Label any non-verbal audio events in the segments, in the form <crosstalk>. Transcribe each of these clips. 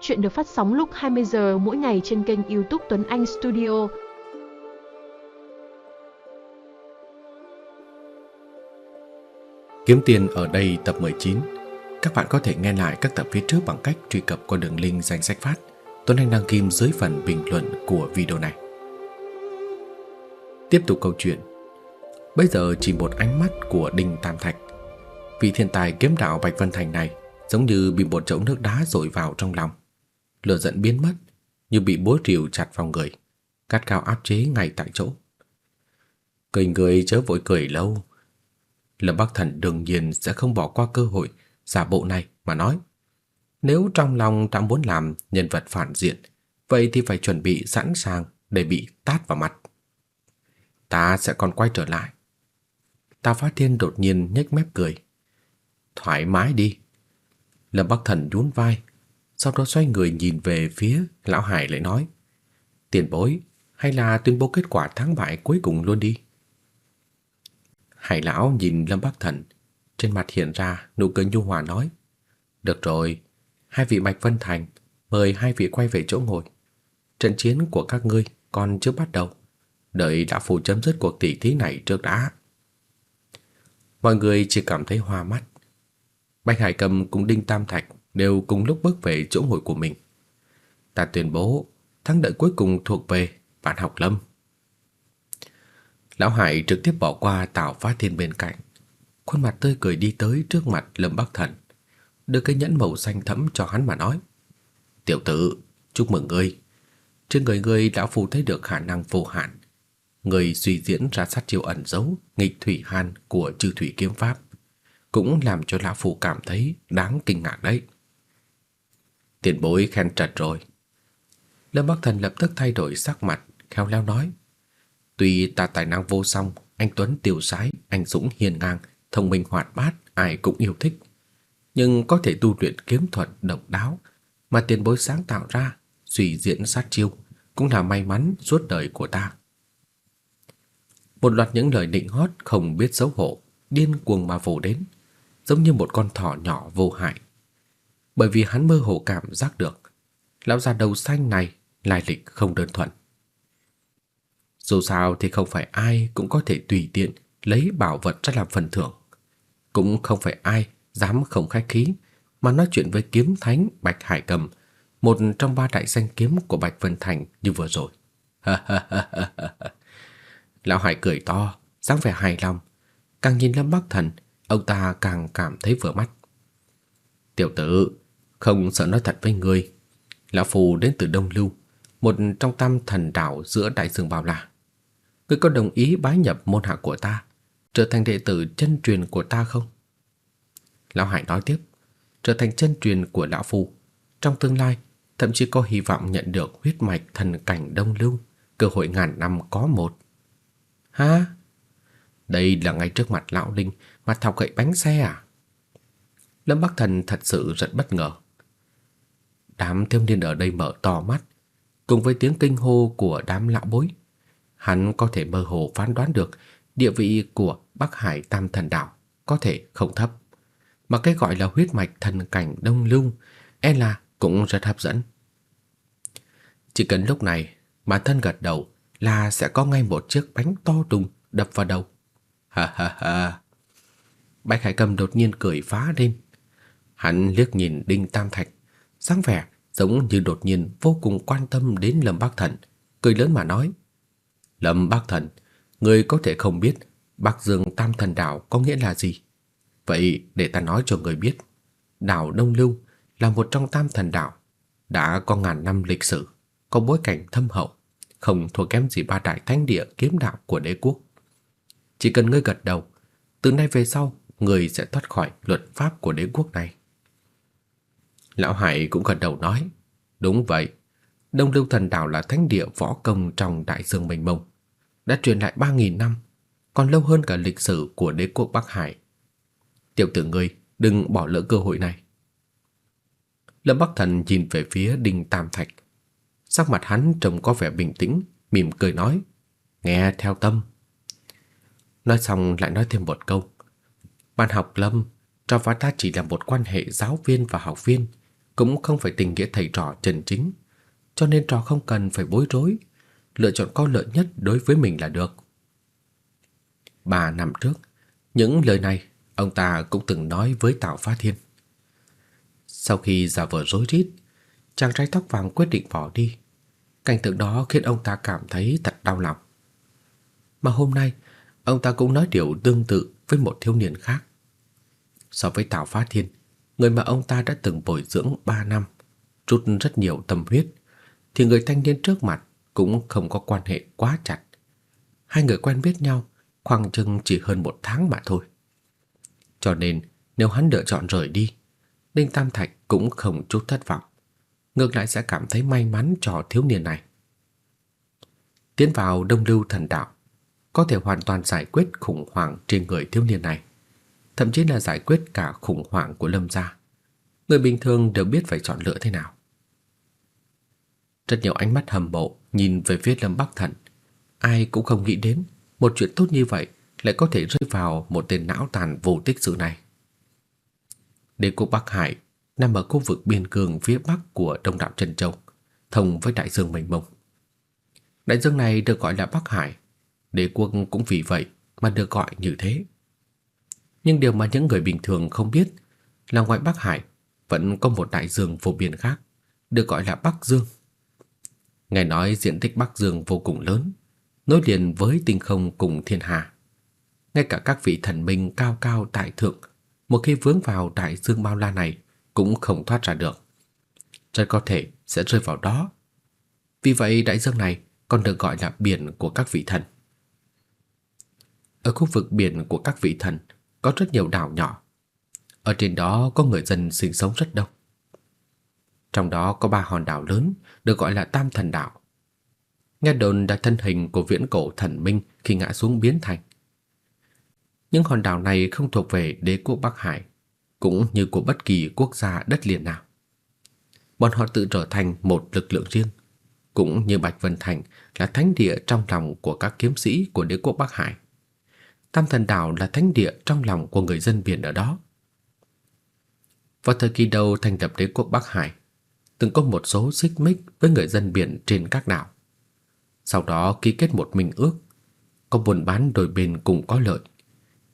Chuyện được phát sóng lúc 20 giờ mỗi ngày trên kênh YouTube Tuấn Anh Studio. Kiếm tiền ở đây tập 19. Các bạn có thể nghe lại các tập phía trước bằng cách truy cập qua đường link danh sách phát Tuấn Anh đăng kim dưới phần bình luận của video này. Tiếp tục câu chuyện. Bây giờ chỉ một ánh mắt của Đinh Tam Thạch. Vị thiên tài kiếm đạo Bạch Vân Thành này giống như bị một chậu nước đá dội vào trong lòng. Lửa giận biến mất, như bị búa rìu chặt vào người, cắt cao áp chế ngay tại chỗ. Cười người chớ vội cười lâu. Lâm Bắc Thần đương nhiên sẽ không bỏ qua cơ hội giả bộ này mà nói. Nếu trong lòng đã muốn làm nhân vật phản diện, vậy thì phải chuẩn bị sẵn sàng để bị tát vào mặt. Ta sẽ còn quay trở lại. Ta phát thiên đột nhiên nhếch mép cười. Thoải mái đi. Lâm Bắc Thần nhún vai, sau đó xoay người nhìn về phía Lão Hải lại nói. Tiền bối, hay là tuyên bố kết quả thắng bại cuối cùng luôn đi. Hải Lão nhìn Lâm Bắc Thần, trên mặt hiện ra nụ cười nhu hòa nói. Được rồi, hai vị Bạch Vân Thành, mời hai vị quay về chỗ ngồi. Trận chiến của các ngươi còn chưa bắt đầu, đợi đã phủ chấm dứt cuộc tỷ thí này trước đã. Mọi người chỉ cảm thấy hoa mắt. Bạch Hải Cầm cùng Đinh Tam Thạch đều cùng lúc bước về chỗ ngồi của mình. Ta tuyên bố, thắng lợi cuối cùng thuộc về Vạn Học Lâm. Lão Hải trực tiếp bỏ qua Tào Phá Thiên bên cạnh, khuôn mặt tươi cười đi tới trước mặt Lâm Bắc Thần, đưa cái nhẫn màu xanh thẫm cho hắn mà nói: "Tiểu tử, chúc mừng ngươi. Trên người ngươi đã phù thấy được khả năng vô hạn, người suy diễn ra sát chiêu ẩn giấu nghịch thủy hàn của Trư Thủy kiếm pháp, cũng làm cho lão phu cảm thấy đáng kinh ngạc đấy." Tiền bối khen trật rồi. Lâm Bắc Thần lập tức thay đổi sắc mặt, khéo léo nói: "Tuy ta tài năng vô song, anh tuấn tiêu sái, anh dũng hiền ngang, thông minh hoạt bát, ai cũng yêu thích, nhưng có thể tu luyện kiếm thuật độc đáo mà tiền bối sáng tạo ra, suy diễn sát chiêu, cũng là may mắn suốt đời của ta." Một loạt những lời định hót không biết xấu hổ, điên cuồng mà vồ đến, giống như một con thỏ nhỏ vô hại bởi vì hắn mơ hồ cảm giác được lão già đầu xanh này lai lịch không đơn thuần. Dù sao thì không phải ai cũng có thể tùy tiện lấy bảo vật ra làm phần thưởng, cũng không phải ai dám không khách khí mà nói chuyện với kiếm thánh Bạch Hải Cầm, một trong ba đại danh kiếm của Bạch Vân Thành như vừa rồi. <laughs> Lão Hải cười to, dáng vẻ hài lòng, càng nhìn Lâm Bắc Thần, ông ta càng cảm thấy vừa mắt. "Tiểu tử, không sợ nói thật với ngươi, lão phù đến từ Đông Lưu, một trong tam thần đảo giữa đại dương bao la. Ngươi có đồng ý bái nhập môn hạ của ta, trở thành đệ tử chân truyền của ta không? Lão Hải nói tiếp, trở thành chân truyền của lão phù, trong tương lai thậm chí có hy vọng nhận được huyết mạch thần cảnh Đông Lưu, cơ hội ngàn năm có một. Ha? Đây là ngay trước mặt lão linh mà thọc gậy bánh xe à? Lâm Bắc Thần thật sự rất bất ngờ. Đám thiếu niên ở đây mở to mắt, cùng với tiếng kinh hô của đám lão bối, hắn có thể mơ hồ phán đoán được địa vị của Bắc Hải Tam Thần Đạo có thể không thấp, mà cái gọi là huyết mạch thần cảnh Đông Lung e là cũng rất hấp dẫn. Chỉ cần lúc này bản thân gật đầu là sẽ có ngay một chiếc bánh to đùng đập vào đầu. Ha ha ha. Bạch Hải Cầm đột nhiên cười phá lên. Hắn liếc nhìn Đinh Tam Thạch dáng vẻ giống như đột nhiên vô cùng quan tâm đến Lâm Bắc Thần, cười lớn mà nói: "Lâm Bắc Thần, ngươi có thể không biết Bắc Dương Tam Thần Đảo có nghĩa là gì? Vậy để ta nói cho ngươi biết, đảo Đông Lưu là một trong Tam Thần Đảo, đã có ngàn năm lịch sử, có bối cảnh thâm hậu, không thua kém gì ba đại thánh địa kiếm đạo của đế quốc. Chỉ cần ngươi gật đầu, từ nay về sau, ngươi sẽ thoát khỏi luật pháp của đế quốc này." Lão Hải cũng gật đầu nói, đúng vậy, Đông Lưu Thần Đảo là thánh địa võ công trong đại dương mênh mông, đã truyền lại 3000 năm, còn lâu hơn cả lịch sử của đế quốc Bắc Hải. Tiểu tử ngươi, đừng bỏ lỡ cơ hội này. Lâm Bắc Thần nhìn về phía Đinh Tam Thạch, sắc mặt hắn trông có vẻ bình tĩnh, mỉm cười nói, nghe theo tâm. Nói xong lại nói thêm một câu, Ban học Lâm cho phá ta chỉ là một quan hệ giáo viên và học viên, cũng không phải tình nghĩa thầy trò chân chính, cho nên trò không cần phải bối rối, lựa chọn có lợi nhất đối với mình là được. Ba năm trước, những lời này ông ta cũng từng nói với Tào Phá Thiên. Sau khi giả vờ rối rít, chàng trai tóc vàng quyết định bỏ đi. Cảnh tượng đó khiến ông ta cảm thấy thật đau lòng. Mà hôm nay, ông ta cũng nói điều tương tự với một thiếu niên khác. So với Tào Phá Thiên, người mà ông ta đã từng bồi dưỡng 3 năm, chút rất nhiều tâm huyết, thì người thanh niên trước mặt cũng không có quan hệ quá chặt. Hai người quen biết nhau khoảng chừng chỉ hơn một tháng mà thôi. Cho nên, nếu hắn lựa chọn rời đi, Đinh Tam Thạch cũng không chút thất vọng. Ngược lại sẽ cảm thấy may mắn cho thiếu niên này. Tiến vào Đông Lưu Thần Đạo, có thể hoàn toàn giải quyết khủng hoảng trên người thiếu niên này, thậm chí là giải quyết cả khủng hoảng của Lâm gia. Người bình thường đều biết phải chọn lựa thế nào. Rất nhiều ánh mắt hâm mộ nhìn về phía Lâm Bắc Thần, ai cũng không nghĩ đến một chuyện tốt như vậy lại có thể rơi vào một tên não tàn vô tích sự này. Đế quốc Bắc Hải nằm ở khu vực biên cương phía bắc của Đông đảo Trân Châu, thông với đại dương mênh mông. Đại dương này được gọi là Bắc Hải, đế quốc cũng vì vậy mà được gọi như thế. Nhưng điều mà những người bình thường không biết là ngoài Bắc Hải vẫn có một đại dương vô biên khác, được gọi là Bắc Dương. Nghe nói diện tích Bắc Dương vô cùng lớn, nối liền với tinh không cùng thiên hà. Ngay cả các vị thần minh cao cao tại thượng, một khi vướng vào đại dương bao la này cũng không thoát ra được. Rất có thể sẽ rơi vào đó. Vì vậy đại dương này còn được gọi là biển của các vị thần. Ở khu vực biển của các vị thần có rất nhiều đảo nhỏ. Ở trên đó có người dân sinh sống rất đông. Trong đó có ba hòn đảo lớn được gọi là Tam Thần Đảo. Nghe đồn đã thân hình của viễn cổ thần minh khi ngã xuống biến thành. Những hòn đảo này không thuộc về đế quốc Bắc Hải, cũng như của bất kỳ quốc gia đất liền nào. Bọn họ tự trở thành một lực lượng riêng, cũng như Bạch Vân Thành là thánh địa trong lòng của các kiếm sĩ của đế quốc Bắc Hải. Tam Thần Đảo là thánh địa trong lòng của người dân biển ở đó. Vào thời kỳ đầu thành lập đế quốc Bắc Hải, từng có một số xích mích với người dân biển trên các đảo. Sau đó ký kết một minh ước, có buôn bán đôi bên cùng có lợi.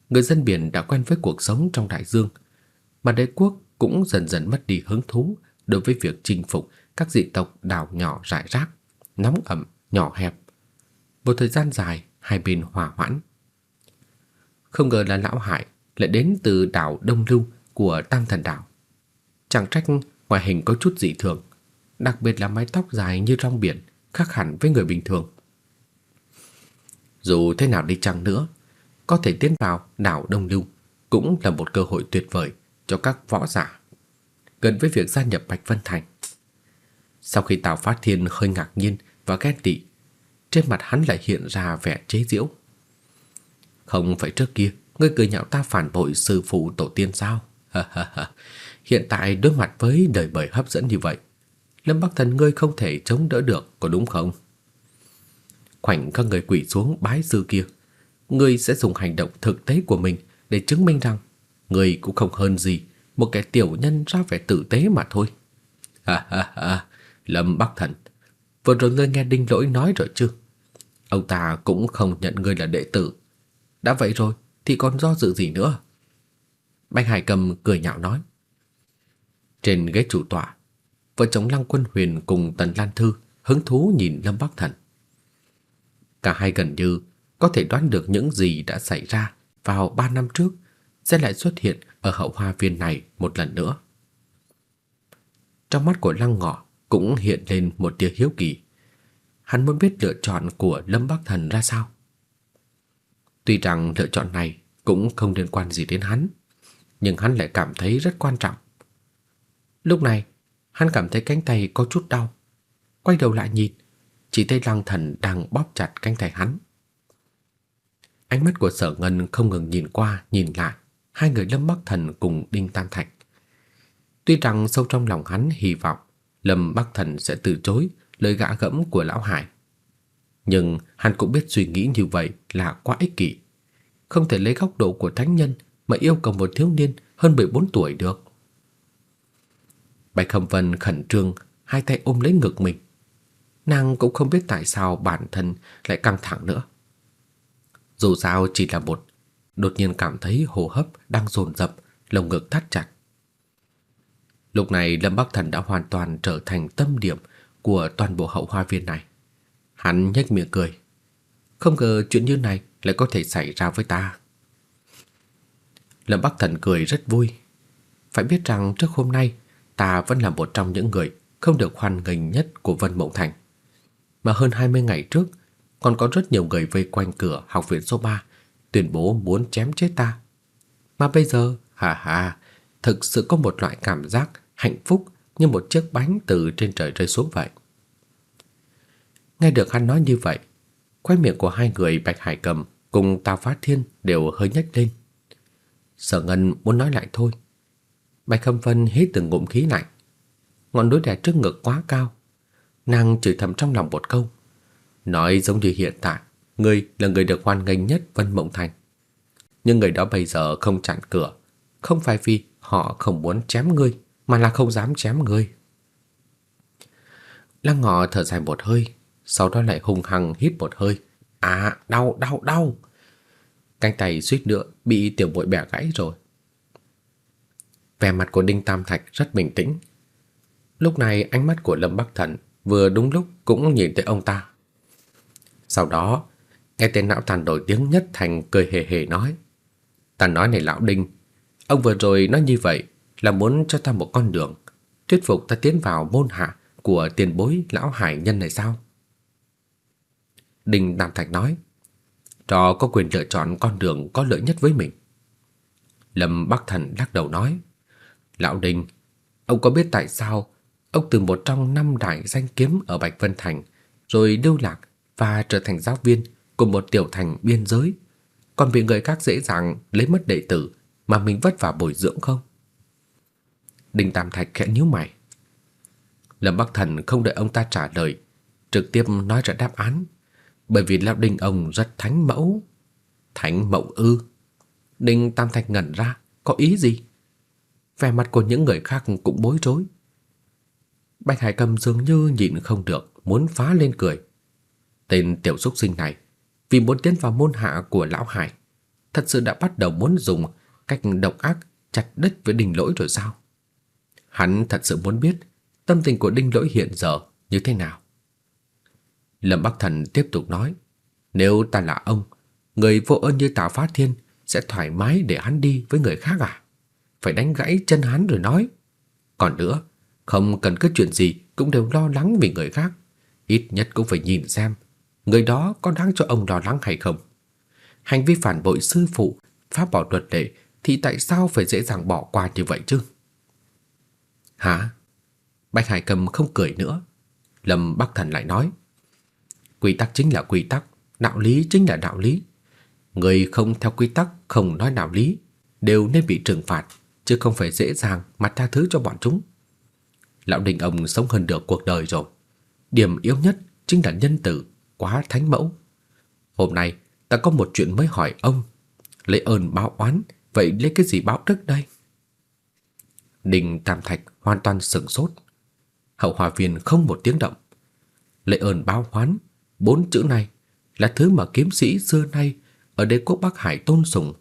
Người dân biển đã quen với cuộc sống trong đại dương, mà đế quốc cũng dần dần mất đi hứng thú đối với việc chinh phục các dị tộc đảo nhỏ rải rác, nóng ẩm, nhỏ hẹp. Một thời gian dài, hai bên hòa hoãn. Không ngờ là lão Hải lại đến từ đảo Đông Lưu của Tam Thần Đảo. Chẳng trách ngoại hình có chút dị thường, đặc biệt là mái tóc dài như rong biển, khác hẳn với người bình thường. Dù thế nào đi chăng nữa, có thể tiến vào đảo Đông Lưu cũng là một cơ hội tuyệt vời cho các võ giả gần với việc gia nhập Bạch Vân Thành. Sau khi Tào Phát Thiên hơi ngạc nhiên và ghen tị, trên mặt hắn lại hiện ra vẻ chế giễu. Không phải trước kia ngươi cười nhạo ta phản bội sư phụ tổ tiên sao? Hiện tại đối mặt với đời bời hấp dẫn như vậy, Lâm Bắc Thần ngươi không thể chống đỡ được, có đúng không? Khoảnh các người quỷ xuống bái sư kia, ngươi sẽ dùng hành động thực tế của mình để chứng minh rằng ngươi cũng không hơn gì một kẻ tiểu nhân ra vẻ tử tế mà thôi. Ha ha ha, Lâm Bắc Thần, vừa rồi ngươi nghe Đinh Lỗi nói rồi chứ? Ông ta cũng không nhận ngươi là đệ tử. Đã vậy rồi thì còn do dự gì nữa? Bạch Hải Cầm cười nhạo nói. Trên ghế chủ tọa, vợ chồng Lăng Quân Huyền cùng Tần Lan Thư hứng thú nhìn Lâm Bắc Thần. Cả hai gần như có thể đoán được những gì đã xảy ra vào ba năm trước sẽ lại xuất hiện ở hậu hoa viên này một lần nữa. Trong mắt của Lăng Ngọ cũng hiện lên một tia hiếu kỳ. Hắn muốn biết lựa chọn của Lâm Bắc Thần ra sao. Tuy rằng lựa chọn này cũng không liên quan gì đến hắn, nhưng hắn lại cảm thấy rất quan trọng. Lúc này, hắn cảm thấy cánh tay có chút đau. Quay đầu lại nhìn, chỉ thấy Lăng Thần đang bóp chặt cánh tay hắn. Ánh mắt của Sở Ngân không ngừng nhìn qua, nhìn lại, hai người Lâm Bắc Thần cùng Đinh Tam Thạch. Tuy rằng sâu trong lòng hắn hy vọng Lâm Bắc Thần sẽ từ chối lời gã gẫm của lão Hải, nhưng hắn cũng biết suy nghĩ như vậy là quá ích kỷ, không thể lấy góc độ của thánh nhân mà yêu cầu một thiếu niên hơn 14 tuổi được. Bạch Khâm Vân khẩn trương, hai tay ôm lấy ngực mình. Nàng cũng không biết tại sao bản thân lại căng thẳng nữa. Dù sao chỉ là một, đột nhiên cảm thấy hô hấp đang dồn dập, lồng ngực thắt chặt. Lúc này Lâm Bắc Thần đã hoàn toàn trở thành tâm điểm của toàn bộ hậu hoa viên này. Hắn nhếch miệng cười. Không ngờ chuyện như này lại có thể xảy ra với ta. Lâm Bắc Thần cười rất vui. Phải biết rằng trước hôm nay ta vẫn là một trong những người không được hoan nghênh nhất của Vân Mộng Thành. Mà hơn 20 ngày trước, còn có rất nhiều người vây quanh cửa học viện số 3 tuyên bố muốn chém chết ta. Mà bây giờ, hà hà, thực sự có một loại cảm giác hạnh phúc như một chiếc bánh từ trên trời rơi xuống vậy. Nghe được hắn nói như vậy, khóe miệng của hai người Bạch Hải Cầm cùng Tào Phát Thiên đều hơi nhếch lên. Sở Ngân muốn nói lại thôi. Bạch Khâm Vân hít từng ngụm khí lạnh. Ngọn núi đè trước ngực quá cao. Nàng chửi thầm trong lòng một câu. Nói giống như hiện tại, ngươi là người được hoan nghênh nhất Vân Mộng Thành. Nhưng người đó bây giờ không chặn cửa, không phải vì họ không muốn chém ngươi, mà là không dám chém ngươi. Lăng Ngọ thở dài một hơi, sau đó lại hùng hăng hít một hơi. À, đau, đau, đau. Cánh tay suýt nữa bị tiểu bội bẻ gãy rồi. Vẻ mặt của Đinh Tam Thạch rất bình tĩnh. Lúc này ánh mắt của Lâm Bắc Thần vừa đúng lúc cũng nhìn tới ông ta. Sau đó, nghe tên lão tàn đổi tiếng nhất thành cười hề hề nói. Ta nói này lão Đinh, ông vừa rồi nói như vậy là muốn cho ta một con đường, thuyết phục ta tiến vào môn hạ của tiền bối lão hải nhân này sao? Đinh Tam Thạch nói, trò có quyền lựa chọn con đường có lợi nhất với mình. Lâm Bắc Thần lắc đầu nói, Lão Đinh, ông có biết tại sao ông từ một trong năm đại danh kiếm ở Bạch Vân Thành rồi lưu lạc và trở thành giáo viên của một tiểu thành biên giới, còn bị người khác dễ dàng lấy mất đệ tử mà mình vất vả bồi dưỡng không? Đinh Tam Thạch khẽ nhíu mày. Lâm Bắc Thần không đợi ông ta trả lời, trực tiếp nói ra đáp án, bởi vì lão Đinh ông rất thánh mẫu. Thánh mẫu ư? Đinh Tam Thạch ngẩn ra, có ý gì? Vẻ mặt của những người khác cũng bối rối. Bạch Hải Cầm dường như nhịn không được, muốn phá lên cười. Tên tiểu xúc sinh này, vì muốn tiến vào môn hạ của lão Hải, thật sự đã bắt đầu muốn dùng cách độc ác chặt đứt với Đinh Lỗi rồi sao? Hắn thật sự muốn biết tâm tình của Đinh Lỗi hiện giờ như thế nào. Lâm Bắc Thần tiếp tục nói, nếu ta là ông, người vô ơn như Tào Phát Thiên sẽ thoải mái để hắn đi với người khác à? Phải đánh gãy chân hắn rồi nói. Còn nữa, không cần cứ chuyện gì cũng đều lo lắng vì người khác. Ít nhất cũng phải nhìn xem người đó có đáng cho ông lo lắng hay không. Hành vi phản bội sư phụ, phá bỏ luật lệ thì tại sao phải dễ dàng bỏ qua như vậy chứ? Hả? Bạch Hải Cầm không cười nữa. Lâm Bắc Thần lại nói. Quy tắc chính là quy tắc, đạo lý chính là đạo lý. Người không theo quy tắc, không nói đạo lý, đều nên bị trừng phạt, chứ không phải dễ dàng mà tha thứ cho bọn chúng. Lão Đình ông sống hơn được cuộc đời rồi. Điểm yếu nhất chính là nhân tử, quá thánh mẫu. Hôm nay ta có một chuyện mới hỏi ông. Lấy ơn báo oán, vậy lấy cái gì báo đức đây? Đình Tam Thạch hoàn toàn sửng sốt. Hậu hòa viên không một tiếng động. Lệ ơn báo oán, bốn chữ này là thứ mà kiếm sĩ xưa nay ở đế quốc Bắc Hải tôn sùng,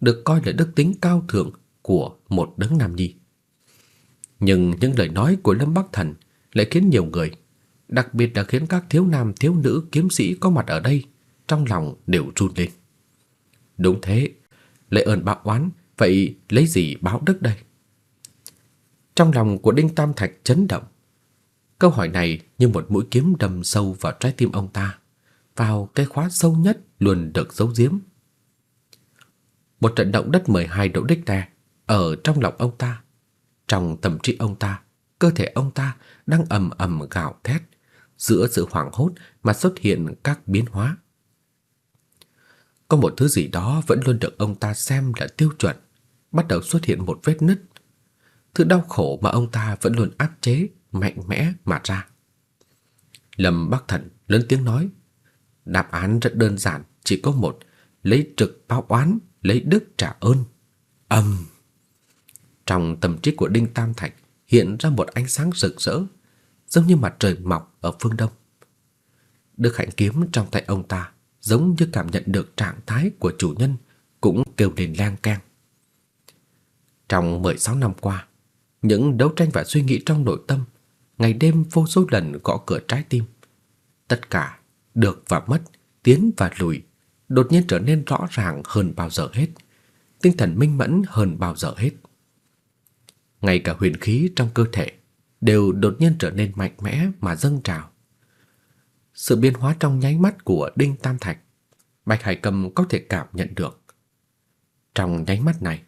được coi là đức tính cao thượng của một đấng nam nhi. Nhưng những lời nói của Lâm Bắc Thần lại khiến nhiều người, đặc biệt là khiến các thiếu nam thiếu nữ kiếm sĩ có mặt ở đây, trong lòng đều run lên. Đúng thế, lệ ơn bạo oán, vậy lấy gì báo đức đây? Trong lòng của Đinh Tam Thạch chấn động. Câu hỏi này như một mũi kiếm đâm sâu vào trái tim ông ta, vào cái khóa sâu nhất luôn được giấu giếm. Một trận động đất 12 độ Richter ở trong lòng ông ta. Trong tâm trí ông ta, cơ thể ông ta đang ầm ầm gào thét, giữa sự hoảng hốt mà xuất hiện các biến hóa. Có một thứ gì đó vẫn luôn được ông ta xem là tiêu chuẩn, bắt đầu xuất hiện một vết nứt. Thứ đau khổ mà ông ta vẫn luôn áp chế, mạnh mẽ mà ra. Lâm Bắc Thần lớn tiếng nói, đáp án rất đơn giản, chỉ có một, lấy trực báo oán, lấy đức trả ơn. Âm. Trong tâm trí của Đinh Tam Thạch hiện ra một ánh sáng rực rỡ, giống như mặt trời mọc ở phương đông. Đức hạnh kiếm trong tay ông ta giống như cảm nhận được trạng thái của chủ nhân cũng kêu lên lang keng. Trong 16 năm qua, những đấu tranh và suy nghĩ trong nội tâm, ngày đêm vô số lần gõ cửa trái tim. Tất cả được và mất, tiến và lùi, đột nhiên trở nên rõ ràng hơn bao giờ hết, tinh thần minh mẫn hơn bao giờ hết. Ngay cả huyền khí trong cơ thể đều đột nhiên trở nên mạnh mẽ mà dâng trào. Sự biến hóa trong nháy mắt của Đinh Tam Thạch, Bạch Hải Cầm có thể cảm nhận được. Trong nháy mắt này,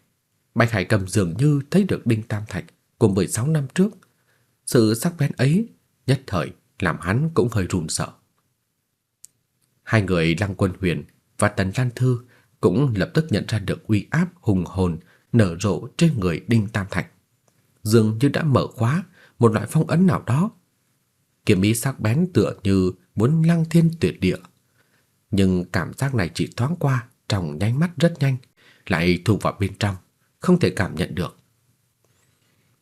Bạch Hải Cầm dường như thấy được Đinh Tam Thạch của 16 năm trước. Sự sắc bén ấy nhất thời làm hắn cũng hơi run sợ. Hai người Lăng Quân Huyền và Tần Lan Thư cũng lập tức nhận ra được uy áp hùng hồn nở rộ trên người Đinh Tam Thạch. Dường như đã mở khóa một loại phong ấn nào đó. Kiếm ý sắc bén tựa như muốn lăng thiên tuyệt địa. Nhưng cảm giác này chỉ thoáng qua trong nháy mắt rất nhanh, lại thu vào bên trong, không thể cảm nhận được.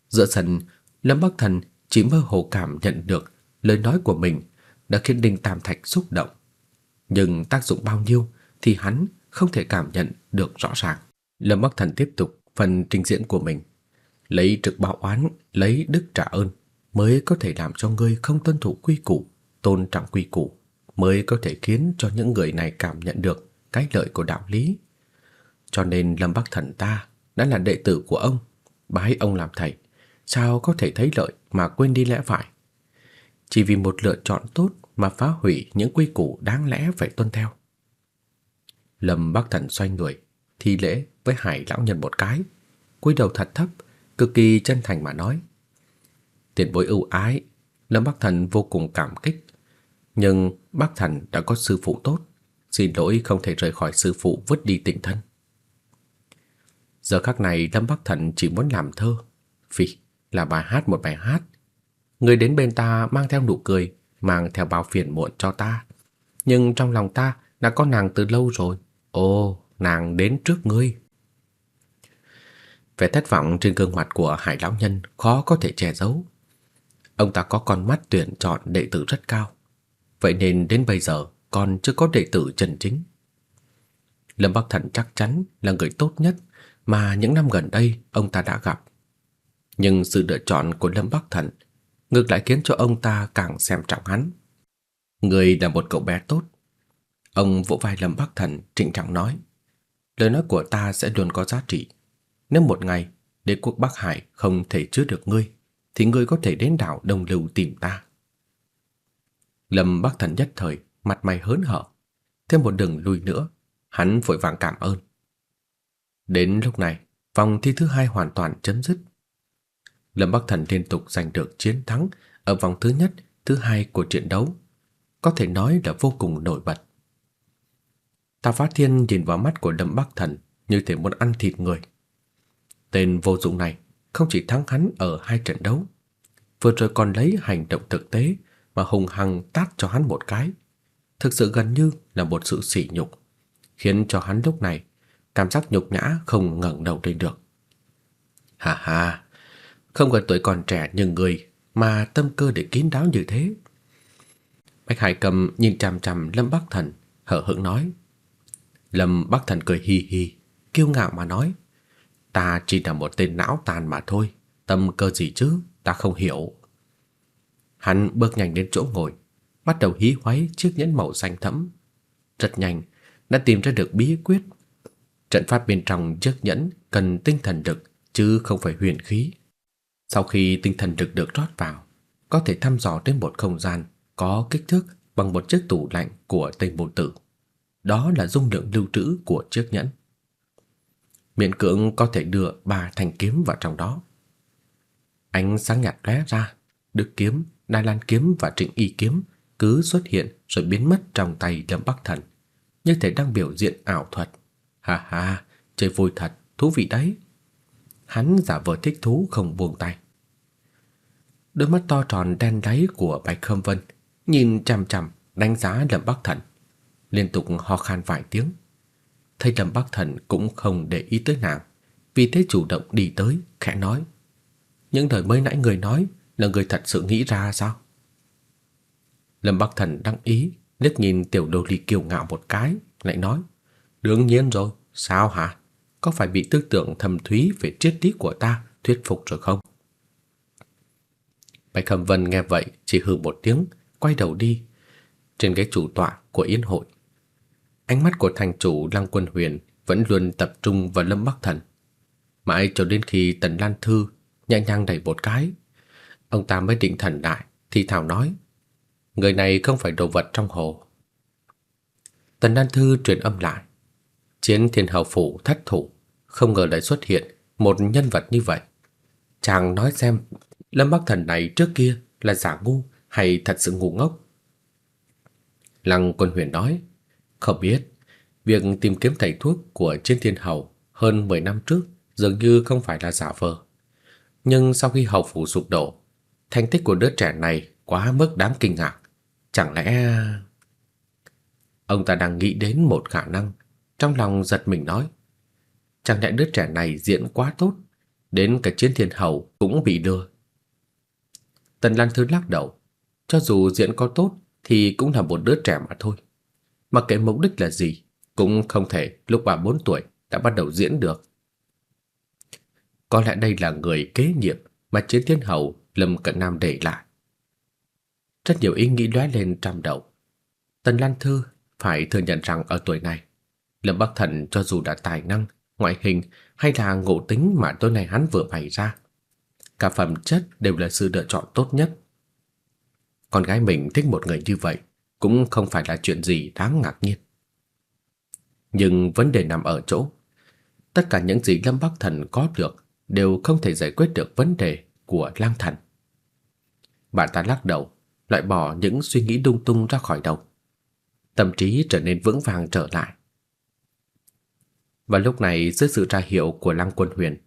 Giữa sân, Lâm Bắc Thần chỉ mơ hồ cảm nhận được lời nói của mình đã khiến Đinh Tam Thạch xúc động. Nhưng tác dụng bao nhiêu thì hắn không thể cảm nhận được rõ ràng. Lâm Bắc Thần tiếp tục phần trình diễn của mình. Lấy trực báo oán, lấy đức trả ơn mới có thể làm cho ngươi không tuân thủ quy củ, tôn trọng quy củ, mới có thể khiến cho những người này cảm nhận được cái lợi của đạo lý. Cho nên Lâm Bắc Thần ta đã là đệ tử của ông, bái ông làm thầy, sao có thể thấy lợi mà quên đi lẽ phải. Chỉ vì một lựa chọn tốt mà phá hủy những quy củ đáng lẽ phải tuân theo. Lâm Bắc Thần xoay người, thi lễ với Hải lão nhân một cái, cúi đầu thật thấp, cực kỳ chân thành mà nói: "Tiền bối ưu ái, Lâm Bắc Thần vô cùng cảm kích, nhưng Bắc Thần đã có sư phụ tốt, xin lỗi không thể rời khỏi sư phụ vứt đi tình thân." Giờ khắc này Lâm Bắc Thần chỉ muốn làm thơ, phi là bài hát một bài hát. Người đến bên ta mang theo nụ cười, mang theo bao phiền muộn cho ta, nhưng trong lòng ta đã có nàng từ lâu rồi. Ồ, nàng đến trước ngươi. Vẻ thất vọng trên gương mặt của Hải lão nhân khó có thể che giấu. Ông ta có con mắt tuyển chọn đệ tử rất cao, vậy nên đến bây giờ còn chưa có đệ tử chân chính. Lâm Bắc Thần chắc chắn là người tốt nhất mà những năm gần đây ông ta đã gặp. Nhưng sự lựa chọn của Lâm Bắc Thần ngược lại khiến cho ông ta càng xem trọng hắn. Người là một cậu bé tốt, Ông vỗ vai Lâm Bắc Thần trịnh trọng nói, lời nói của ta sẽ luôn có giá trị. Nếu một ngày đế quốc Bắc Hải không thể chứa được ngươi, thì ngươi có thể đến đảo Đông Lưu tìm ta. Lâm Bắc Thần nhất thời mặt mày hớn hở, thêm một đường lui nữa, hắn vội vàng cảm ơn. Đến lúc này, vòng thi thứ hai hoàn toàn chấm dứt. Lâm Bắc Thần liên tục giành được chiến thắng ở vòng thứ nhất, thứ hai của trận đấu, có thể nói là vô cùng nổi bật. Tà Phát Thiên nhìn vào mắt của Lâm Bắc Thần như thể muốn ăn thịt người. Tên vô dụng này không chỉ thắng hắn ở hai trận đấu, vừa rồi còn lấy hành động thực tế mà hùng hăng tát cho hắn một cái. Thực sự gần như là một sự sỉ nhục, khiến cho hắn lúc này cảm giác nhục nhã không ngẩng đầu lên được. Hà hà, không cần tuổi còn trẻ như người mà tâm cơ để kín đáo như thế. Bạch Hải Cầm nhìn chằm chằm Lâm Bắc Thần, hờ hững nói: Lâm Bắc Thần cười hi hi, kiêu ngạo mà nói, ta chỉ là một tên não tàn mà thôi, tâm cơ gì chứ, ta không hiểu. Hắn bước nhanh đến chỗ ngồi, bắt đầu hí hoáy chiếc nhẫn màu xanh thẫm. Rất nhanh, đã tìm ra được bí quyết. Trận pháp bên trong chiếc nhẫn cần tinh thần lực chứ không phải huyền khí. Sau khi tinh thần lực được rót vào, có thể thăm dò đến một không gian có kích thước bằng một chiếc tủ lạnh của Tây Môn Tử đó là dung lượng lưu trữ của chiếc nhẫn. Miễn cưỡng có thể đưa ba thanh kiếm vào trong đó. Ánh sáng nhạt lóe ra, Đức kiếm, Đài Lan kiếm và Trịnh Y kiếm cứ xuất hiện rồi biến mất trong tay Lâm Bắc Thần, như thể đang biểu diễn ảo thuật. Ha ha, chơi vui thật, thú vị đấy. Hắn giả vờ thích thú không buông tay. Đôi mắt to tròn đen đáy của Bạch Khâm Vân nhìn chằm chằm đánh giá Lâm Bắc Thần liên tục ho khan vài tiếng. Thấy Lâm Bắc Thần cũng không để ý tới nàng, vì thế chủ động đi tới, khẽ nói: những lời mới nãy người nói là người thật sự nghĩ ra sao? Lâm Bắc Thần đăng ý, liếc nhìn tiểu đồ ly kiêu ngạo một cái, lại nói, đương nhiên rồi, sao hả? Có phải bị tư tưởng thầm thúy về triết lý của ta thuyết phục rồi không? Bạch Khâm Vân nghe vậy chỉ hừ một tiếng, quay đầu đi. Trên ghế chủ tọa của yến hội, ánh mắt của thành chủ Lăng Quân Huyền vẫn luôn tập trung vào Lâm Bắc Thần. Mãi cho đến khi Tần Lan Thư nhẹ nhàng đẩy một cái, ông ta mới định thần lại, thì thào nói: Người này không phải đồ vật trong hồ. Tần lan Thư truyền âm lại. Chiến thiên hầu phủ thất thủ, không ngờ lại xuất hiện một nhân vật như vậy. Chàng nói xem, Lâm Bắc Thần này trước kia là giả ngu hay thật sự ngu ngốc? Lăng Quân Huyền nói, không biết, việc tìm kiếm thầy thuốc của Chiến Thiên Hầu hơn 10 năm trước dường như không phải là giả vờ. Nhưng sau khi hầu phủ sụp đổ, thành tích của đứa trẻ này quá mức đáng kinh ngạc. Chẳng lẽ... Ông ta đang nghĩ đến một khả năng, trong lòng giật mình nói. Chẳng lẽ đứa trẻ này diễn quá tốt, đến cả chiến thiên hầu cũng bị đưa. Tần Lan Thư lắc đầu, cho dù diễn có tốt thì cũng là một đứa trẻ mà thôi. Mặc kệ mục đích là gì, cũng không thể lúc bà 4 tuổi đã bắt đầu diễn được. Có lẽ đây là người kế nhiệm mà chiến thiên hầu Lâm Cận Nam để lại. Rất nhiều ý nghĩ lóe lên trong đầu. Tần Lan Thư phải thừa nhận rằng ở tuổi này, Lâm Bắc Thần cho dù đã tài năng, ngoại hình hay là ngộ tính mà tối nay hắn vừa bày ra, cả phẩm chất đều là sự lựa chọn tốt nhất. Con gái mình thích một người như vậy cũng không phải là chuyện gì đáng ngạc nhiên. Nhưng vấn đề nằm ở chỗ, tất cả những gì Lâm Bắc Thần có được đều không thể giải quyết được vấn đề của Lang Thần. Bạn ta lắc đầu, loại bỏ những suy nghĩ lung tung ra khỏi đầu. Tâm trí trở nên vững vàng trở lại. Và lúc này dưới sự ra hiệu của Lăng Quân Huyền,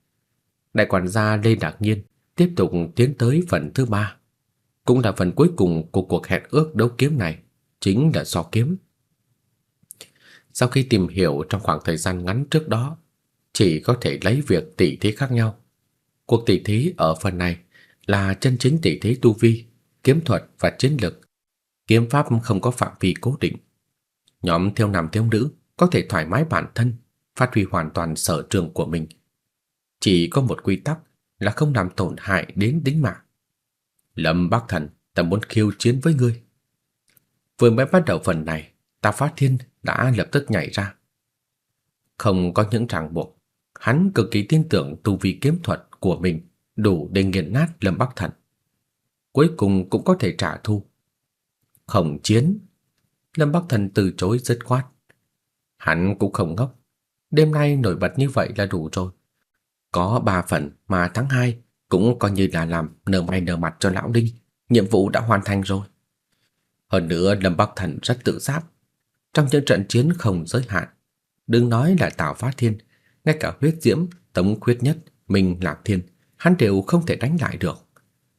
đại quản gia Lê Đạc Nhiên tiếp tục tiến tới phần thứ ba, cũng là phần cuối cùng của cuộc hẹn ước đấu kiếm này, chính là so kiếm. Sau khi tìm hiểu trong khoảng thời gian ngắn trước đó, chỉ có thể lấy việc tỷ thí khác nhau. Cuộc tỷ thí ở phần này là chân chính tỷ thí tu vi kiếm thuật và chiến lực. Kiếm pháp không có phạm vi cố định. Nhóm thiếu nam thiếu nữ có thể thoải mái bản thân, phát huy hoàn toàn sở trường của mình. Chỉ có một quy tắc là không làm tổn hại đến tính mạng. Lâm Bắc Thần, ta muốn khiêu chiến với ngươi. Vừa mới bắt đầu phần này, Ta Phát Thiên đã lập tức nhảy ra. Không có những ràng buộc, hắn cực kỳ tin tưởng tu vi kiếm thuật của mình đủ để nghiền nát Lâm Bắc Thần cuối cùng cũng có thể trả thù. Không chiến. Lâm Bắc Thần từ chối dứt khoát. Hắn cũng không ngốc. Đêm nay nổi bật như vậy là đủ rồi. Có ba phần mà tháng hai cũng coi như là làm nở mày nở mặt cho lão Đinh. Nhiệm vụ đã hoàn thành rồi. Hơn nữa Lâm Bắc Thần rất tự giác. Trong những trận chiến không giới hạn, đừng nói là Tào Phát Thiên, ngay cả huyết diễm, tống khuyết nhất, mình Lạc Thiên, hắn đều không thể đánh lại được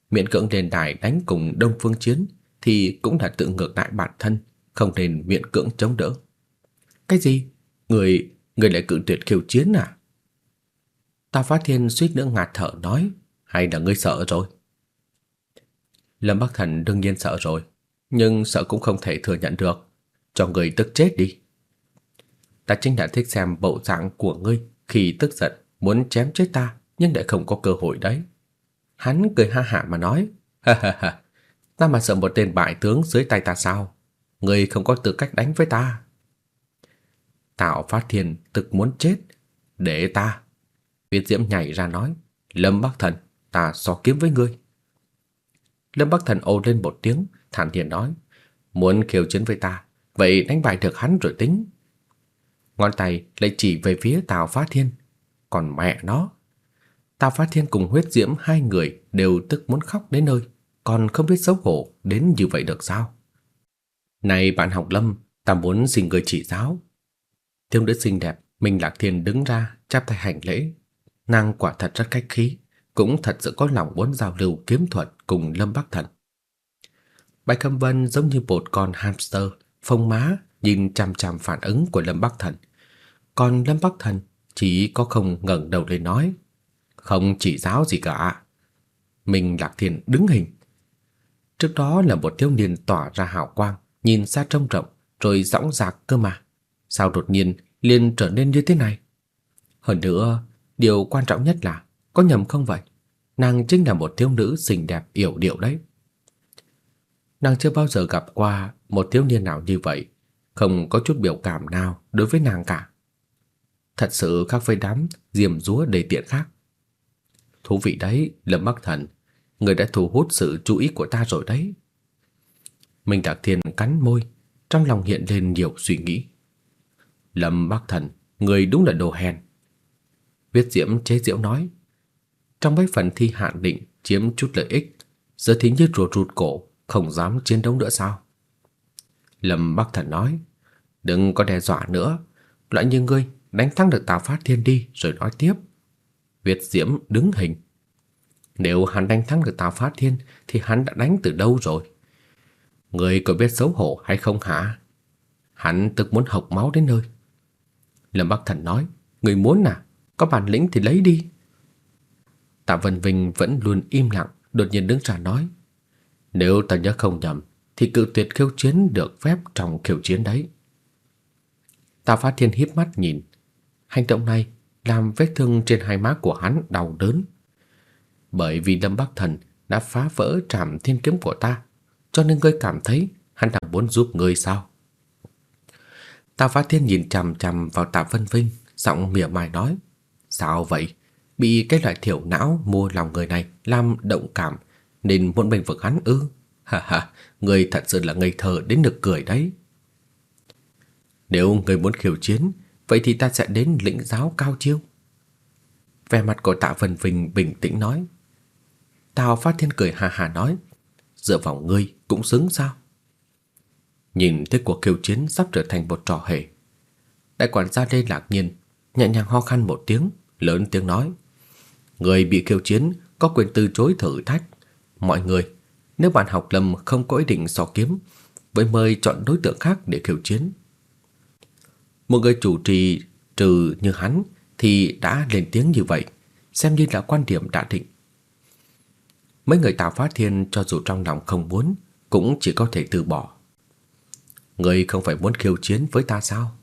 miễn cưỡng lên đài đánh cùng Đông Phương Chiến thì cũng là tự ngược lại bản thân, không nên miễn cưỡng chống đỡ. Cái gì? Người, người lại cự tuyệt khiêu chiến à? Ta phát thiên suýt nữa ngạt thở nói, hay là ngươi sợ rồi? Lâm Bắc Thần đương nhiên sợ rồi, nhưng sợ cũng không thể thừa nhận được, cho người tức chết đi. Ta chính là thích xem bộ dạng của ngươi khi tức giận muốn chém chết ta, nhưng lại không có cơ hội đấy. Hắn cười ha hả mà nói, ha ha ha, ta mà sợ một tên bại tướng dưới tay ta sao? Ngươi không có tư cách đánh với ta. Tạo Phát Thiên thực muốn chết, để ta. Viết Diễm nhảy ra nói, Lâm Bắc Thần, ta so kiếm với ngươi. Lâm Bắc Thần ồ lên một tiếng, thản nhiên nói, muốn khiêu chiến với ta, vậy đánh bại được hắn rồi tính. Ngón tay lại chỉ về phía Tào Phát Thiên, còn mẹ nó, Tào Phát Thiên cùng huyết diễm hai người đều tức muốn khóc đến nơi, còn không biết xấu hổ đến như vậy được sao? Này bạn học Lâm, ta muốn xin người chỉ giáo. Thiếu nữ xinh đẹp, Minh Lạc Thiên đứng ra, chắp tay hành lễ. Nàng quả thật rất khách khí, cũng thật sự có lòng muốn giao lưu kiếm thuật cùng Lâm Bắc Thần. Bạch Khâm Vân giống như một con hamster, phông má, nhìn chằm chằm phản ứng của Lâm Bắc Thần. Còn Lâm Bắc Thần chỉ có không ngẩng đầu lên nói, không chỉ giáo gì cả. mình Lạc Thiên đứng hình. Trước đó là một thiếu niên tỏa ra hào quang, nhìn xa trông rộng, rồi dõng dạc cơ mà. Sao đột nhiên liền trở nên như thế này? Hơn nữa, điều quan trọng nhất là, có nhầm không vậy? Nàng chính là một thiếu nữ xinh đẹp yểu điệu đấy. Nàng chưa bao giờ gặp qua một thiếu niên nào như vậy, không có chút biểu cảm nào đối với nàng cả. Thật sự khác với đám diềm dúa đầy tiện khác. Thú vị đấy, Lâm Bắc Thần, người đã thu hút sự chú ý của ta rồi đấy. Minh Đạc Thiên cắn môi, trong lòng hiện lên nhiều suy nghĩ. Lâm Bắc Thần, người đúng là đồ hèn. Viết Diễm chế giễu nói, trong mấy phần thi hạn định chiếm chút lợi ích, giờ thì như rùa rụt cổ, không dám chiến đấu nữa sao? Lâm Bắc Thần nói, đừng có đe dọa nữa, loại như ngươi đánh thắng được Tào Phát Thiên đi rồi nói tiếp. Việt Diễm đứng hình. Nếu hắn đánh thắng được Tào Phát Thiên thì hắn đã đánh từ đâu rồi? Người có biết xấu hổ hay không hả? Hắn tức muốn học máu đến nơi. Lâm Bắc Thần nói, người muốn à? Có bản lĩnh thì lấy đi. Tạ Vân Vinh vẫn luôn im lặng, đột nhiên đứng ra nói. Nếu ta nhớ không nhầm, thì cự tuyệt khiêu chiến được phép trong khiêu chiến đấy. Tạ Phát Thiên hiếp mắt nhìn. Hành động này làm vết thương trên hai má của hắn đau đớn. Bởi vì Lâm Bắc Thần đã phá vỡ trảm thiên kiếm của ta, cho nên ngươi cảm thấy hắn đang muốn giúp ngươi sao? Tạ Phát Thiên nhìn chằm chằm vào Tạ Vân Vinh, giọng mỉa mai nói: "Sao vậy? Bị cái loại thiểu não mua lòng người này làm động cảm nên muốn bình vực hắn ư? Ha ha, người thật sự là ngây thơ đến nực cười đấy." Nếu người muốn khiêu chiến, vậy thì ta sẽ đến lĩnh giáo cao chiêu. Vẻ mặt của Tạ Vân Vinh bình tĩnh nói. Tào Phát Thiên cười hà hà nói, dựa vào ngươi cũng xứng sao? Nhìn thấy cuộc khiêu chiến sắp trở thành một trò hề. Đại quản gia Lê Lạc Nhiên nhẹ nhàng ho khan một tiếng, lớn tiếng nói. Người bị khiêu chiến có quyền từ chối thử thách. Mọi người, nếu bạn học lầm không có ý định so kiếm, vậy mời chọn đối tượng khác để khiêu chiến. Một người chủ trì trừ như hắn thì đã lên tiếng như vậy, xem như là quan điểm đã định. Mấy người Tào Phát Thiên cho dù trong lòng không muốn, cũng chỉ có thể từ bỏ. Người không phải muốn khiêu chiến với ta sao?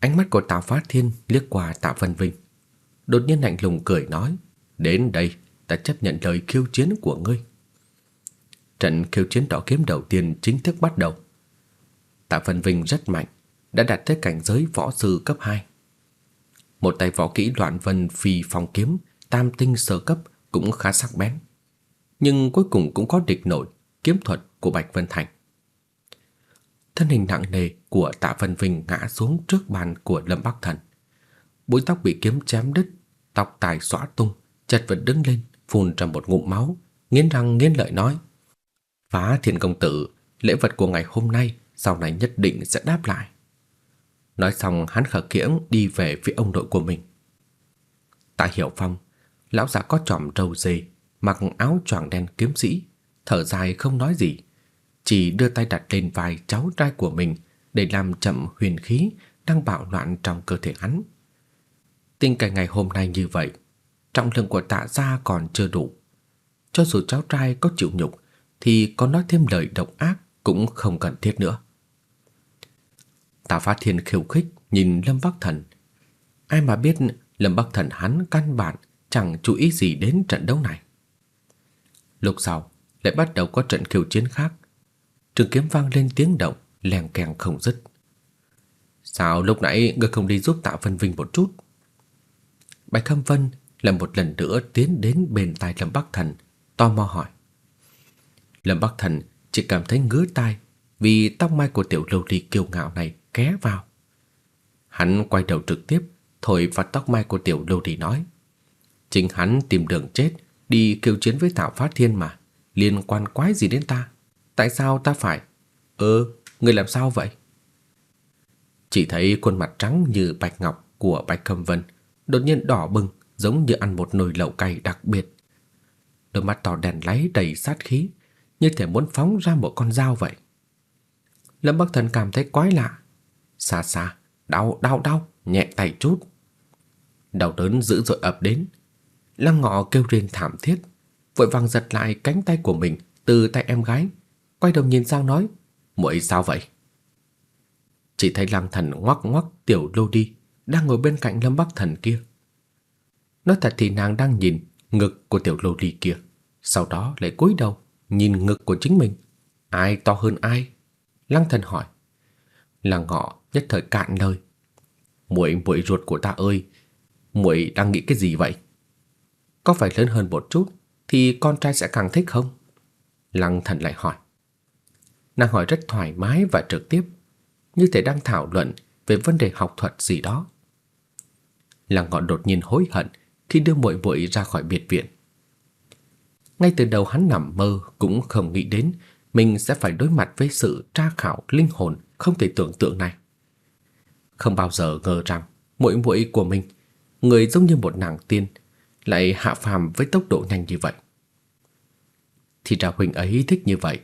Ánh mắt của Tào Phát Thiên liếc qua Tạ Vân Vinh. Đột nhiên lạnh lùng cười nói, đến đây ta chấp nhận lời khiêu chiến của ngươi. Trận khiêu chiến đỏ kiếm đầu tiên chính thức bắt đầu. Tạ Vân Vinh rất mạnh, đã đạt tới cảnh giới võ sư cấp 2. Một tay võ kỹ loạn vân phi phong kiếm, tam tinh sơ cấp cũng khá sắc bén. Nhưng cuối cùng cũng có địch nổi kiếm thuật của Bạch Vân Thành. Thân hình nặng nề của Tạ Vân Vinh ngã xuống trước bàn của Lâm Bắc Thần. Búi tóc bị kiếm chém đứt, tóc tài xõa tung, chật vật đứng lên, phun ra một ngụm máu, nghiến răng nghiến lợi nói: "Phá Thiên công tử, lễ vật của ngày hôm nay sau này nhất định sẽ đáp lại." Nói xong hắn khở kiễng đi về phía ông nội của mình. Tại Hiểu Phong, lão già có chòm râu dê, mặc áo choàng đen kiếm sĩ, thở dài không nói gì, chỉ đưa tay đặt lên vai cháu trai của mình để làm chậm huyền khí đang bạo loạn trong cơ thể hắn. Tình cảnh ngày hôm nay như vậy, trọng lượng của tạ gia còn chưa đủ. Cho dù cháu trai có chịu nhục thì có nói thêm lời độc ác cũng không cần thiết nữa. Tạ Phát Thiên khiêu khích nhìn Lâm Bắc Thần. Ai mà biết Lâm Bắc Thần hắn căn bản chẳng chú ý gì đến trận đấu này. Lúc sau lại bắt đầu có trận khiêu chiến khác. Trường kiếm vang lên tiếng động, leng keng không dứt. Sao lúc nãy ngươi không đi giúp Tạ Vân Vinh một chút? Bạch Khâm Vân lại một lần nữa tiến đến bên tai Lâm Bắc Thần, tò mò hỏi. Lâm Bắc Thần chỉ cảm thấy ngứa tai vì tóc mai của tiểu lâu ly kiêu ngạo này ké vào. Hắn quay đầu trực tiếp, thổi vào tóc mai của tiểu lâu ly nói. Chính hắn tìm đường chết, đi kêu chiến với Thảo Phát Thiên mà, liên quan quái gì đến ta? Tại sao ta phải? Ơ, người làm sao vậy? Chỉ thấy khuôn mặt trắng như bạch ngọc của Bạch Cẩm Vân đột nhiên đỏ bừng, giống như ăn một nồi lẩu cay đặc biệt. Đôi mắt to đèn láy đầy sát khí, như thể muốn phóng ra một con dao vậy. Lâm Bắc Thần cảm thấy quái lạ, Xa xa, đau đau đau, nhẹ tay chút. Đau đớn dữ dội ập đến. Lăng ngọ kêu rên thảm thiết. vội vàng giật lại cánh tay của mình từ tay em gái, quay đầu nhìn sang nói, muội sao vậy? Chỉ thấy Lăng Thần ngoắc ngoắc tiểu lô đi, đang ngồi bên cạnh Lâm Bắc Thần kia. Nói thật thì nàng đang nhìn ngực của tiểu lô ly kia, sau đó lại cúi đầu nhìn ngực của chính mình. Ai to hơn ai? Lăng Thần hỏi. Lăng Ngọ nhất thời cạn lời. Muội muội ruột của ta ơi, muội đang nghĩ cái gì vậy? Có phải lớn hơn một chút thì con trai sẽ càng thích không? Lăng Thần lại hỏi. Nàng hỏi rất thoải mái và trực tiếp, như thể đang thảo luận về vấn đề học thuật gì đó. Lăng Ngọ đột nhiên hối hận khi đưa muội muội ra khỏi biệt viện. Ngay từ đầu hắn nằm mơ cũng không nghĩ đến mình sẽ phải đối mặt với sự tra khảo linh hồn không thể tưởng tượng này. Không bao giờ ngờ rằng muội muội của mình, người giống như một nàng tiên, lại hạ phàm với tốc độ nhanh như vậy. Thì ra huynh ấy thích như vậy.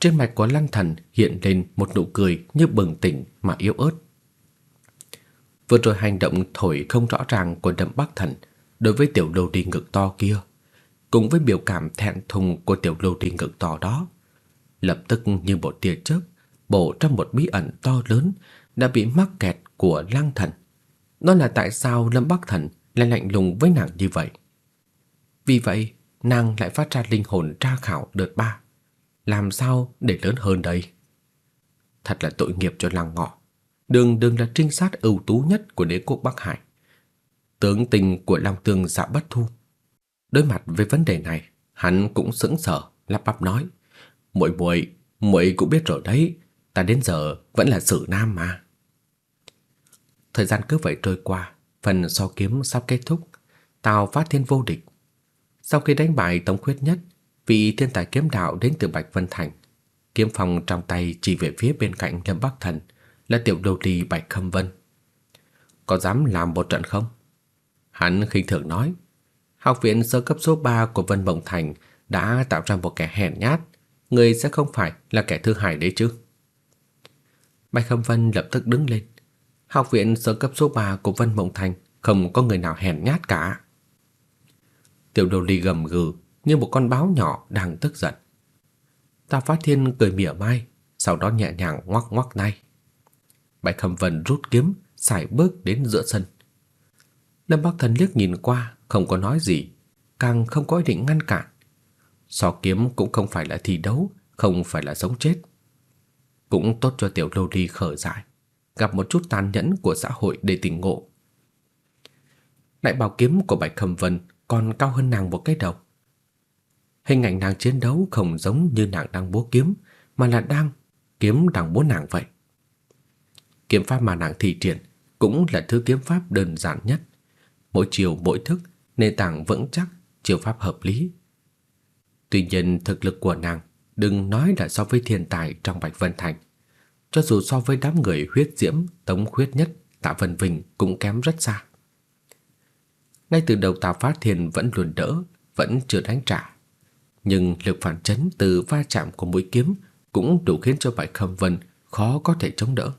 Trên mặt của Lăng Thần hiện lên một nụ cười như bừng tỉnh mà yếu ớt. Vừa rồi hành động thổi không rõ ràng của Đậm Bắc Thần đối với tiểu lô đi ngực to kia, cùng với biểu cảm thẹn thùng của tiểu lô đi ngực to đó, lập tức như một tia chớp bổ trong một bí ẩn to lớn đã bị mắc kẹt của Lăng Thần. Đó là tại sao Lâm Bắc Thần lại lạnh lùng với nàng như vậy. Vì vậy, nàng lại phát ra linh hồn tra khảo đợt ba. Làm sao để lớn hơn đây? Thật là tội nghiệp cho Lăng Ngọ. Đường đường là trinh sát ưu tú nhất của đế quốc Bắc Hải. Tướng tình của Long Tương dạ bất thu. Đối mặt với vấn đề này, hắn cũng sững sờ, lắp bắp nói: "Muội muội, muội cũng biết rồi đấy, ta đến giờ vẫn là sử nam mà." Thời gian cứ vậy trôi qua, phần so kiếm sắp kết thúc, Tào Phát Thiên vô địch. Sau khi đánh bại Tống Khuyết Nhất, vị thiên tài kiếm đạo đến từ Bạch Vân Thành, kiếm phong trong tay chỉ về phía bên cạnh Lâm Bắc Thần là tiểu đầu trì Bạch Khâm Vân. Có dám làm một trận không? Hắn khinh thường nói, học viện sơ cấp số 3 của Vân Bồng Thành đã tạo ra một kẻ hèn nhát, người sẽ không phải là kẻ thứ hai đấy chứ. Bạch Khâm Vân lập tức đứng lên. Học viện sơ cấp số 3 của Vân Mộng Thành không có người nào hèn nhát cả. Tiểu đồ ly gầm gừ như một con báo nhỏ đang tức giận. Ta phát thiên cười mỉa mai, sau đó nhẹ nhàng ngoắc ngoắc tay. Bạch Khâm Vân rút kiếm, xài bước đến giữa sân. Lâm Bắc Thần liếc nhìn qua, không có nói gì, càng không có ý định ngăn cản. So kiếm cũng không phải là thi đấu, không phải là sống chết. Cũng tốt cho tiểu lô ly khở dại, gặp một chút tàn nhẫn của xã hội để tỉnh ngộ. Đại bảo kiếm của Bạch Khâm Vân còn cao hơn nàng một cái đầu. Hình ảnh nàng chiến đấu không giống như nàng đang bố kiếm, mà là đang kiếm đang bố nàng vậy. Kiếm pháp mà nàng thi triển cũng là thứ kiếm pháp đơn giản nhất, mỗi chiều mỗi thức, nền tảng vững chắc, chiều pháp hợp lý. Tuy nhiên thực lực của nàng đừng nói là so với thiên tài trong Bạch Vân Thành, cho dù so với đám người huyết diễm, tống khuyết nhất, Tạ Vân Vinh cũng kém rất xa. Ngay từ đầu Tào Phát Thiên vẫn luôn đỡ, vẫn chưa đánh trả. Nhưng lực phản chấn từ va chạm của mũi kiếm cũng đủ khiến cho Bạch Khâm Vân khó có thể chống đỡ.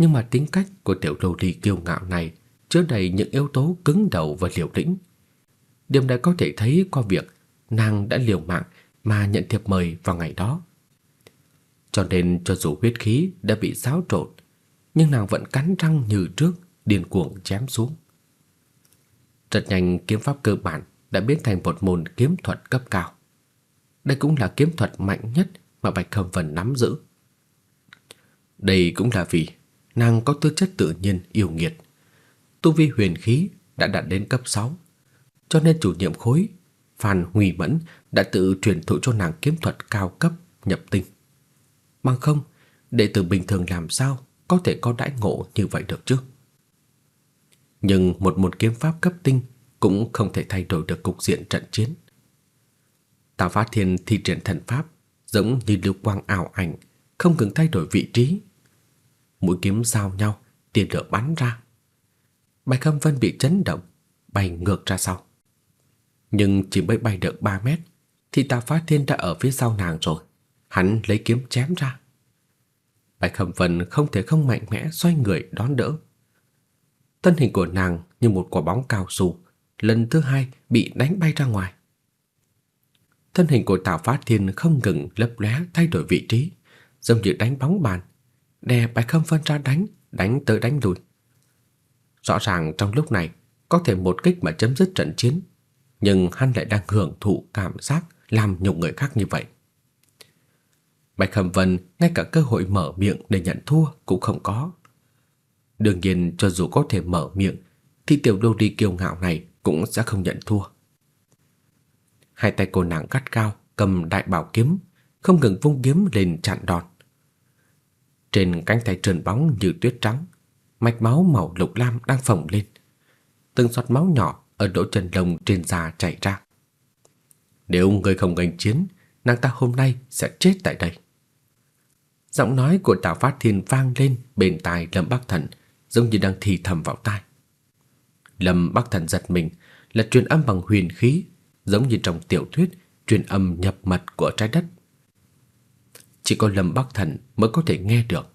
Nhưng mà tính cách của tiểu lô đi kiêu ngạo này chứa đầy những yếu tố cứng đầu và liều lĩnh. Điểm này có thể thấy qua việc nàng đã liều mạng mà nhận thiệp mời vào ngày đó. Cho nên cho dù huyết khí đã bị xáo trộn, nhưng nàng vẫn cắn răng như trước, điên cuồng chém xuống. Rất nhanh kiếm pháp cơ bản đã biến thành một môn kiếm thuật cấp cao. Đây cũng là kiếm thuật mạnh nhất mà Bạch Khâm Vân nắm giữ. Đây cũng là vì nàng có tư chất tự nhiên yêu nghiệt. Tu vi huyền khí đã đạt đến cấp 6, cho nên chủ nhiệm khối Phan Huy Mẫn đã tự truyền thụ cho nàng kiếm thuật cao cấp nhập tinh. Bằng không, đệ tử bình thường làm sao có thể có đãi ngộ như vậy được chứ? Nhưng một môn kiếm pháp cấp tinh cũng không thể thay đổi được cục diện trận chiến. Tào Phát Thiên thi triển thần pháp giống như lưu quang ảo ảnh, không ngừng thay đổi vị trí. Mũi kiếm giao nhau, tiền lửa bắn ra. Bạch Khâm Vân bị chấn động, bay ngược ra sau. Nhưng chỉ mới bay được 3 mét thì Tào Phá Thiên đã ở phía sau nàng rồi. Hắn lấy kiếm chém ra. Bạch Khâm Vân không thể không mạnh mẽ xoay người đón đỡ. Thân hình của nàng như một quả bóng cao su lần thứ hai bị đánh bay ra ngoài. Thân hình của Tào Phá Thiên không ngừng lấp lóe thay đổi vị trí, giống như đánh bóng bàn, đè Bạch Khâm Vân ra đánh, đánh tới đánh lui. Rõ ràng trong lúc này có thể một kích mà chấm dứt trận chiến, nhưng hắn lại đang hưởng thụ cảm giác làm nhục người khác như vậy. Bạch Khâm Vân ngay cả cơ hội mở miệng để nhận thua cũng không có. Đương nhiên cho dù có thể mở miệng thì tiểu đô đi kiêu ngạo này cũng sẽ không nhận thua. Hai tay cô nàng cắt cao cầm đại bảo kiếm, không ngừng vung kiếm lên chặn đòn. Trên cánh tay trơn bóng như tuyết trắng, mạch máu màu lục lam đang phồng lên. Từng giọt máu nhỏ ở đỗ chân lông trên da chảy ra. Nếu ngươi không gánh chiến, nàng ta hôm nay sẽ chết tại đây. Giọng nói của Tào Phát Thiên vang lên bên tai Lâm Bắc Thần, giống như đang thì thầm vào tai. Lâm Bắc Thần giật mình, là truyền âm bằng huyền khí, giống như trong tiểu thuyết truyền âm nhập mật của trái đất. Chỉ có Lâm Bắc Thần mới có thể nghe được,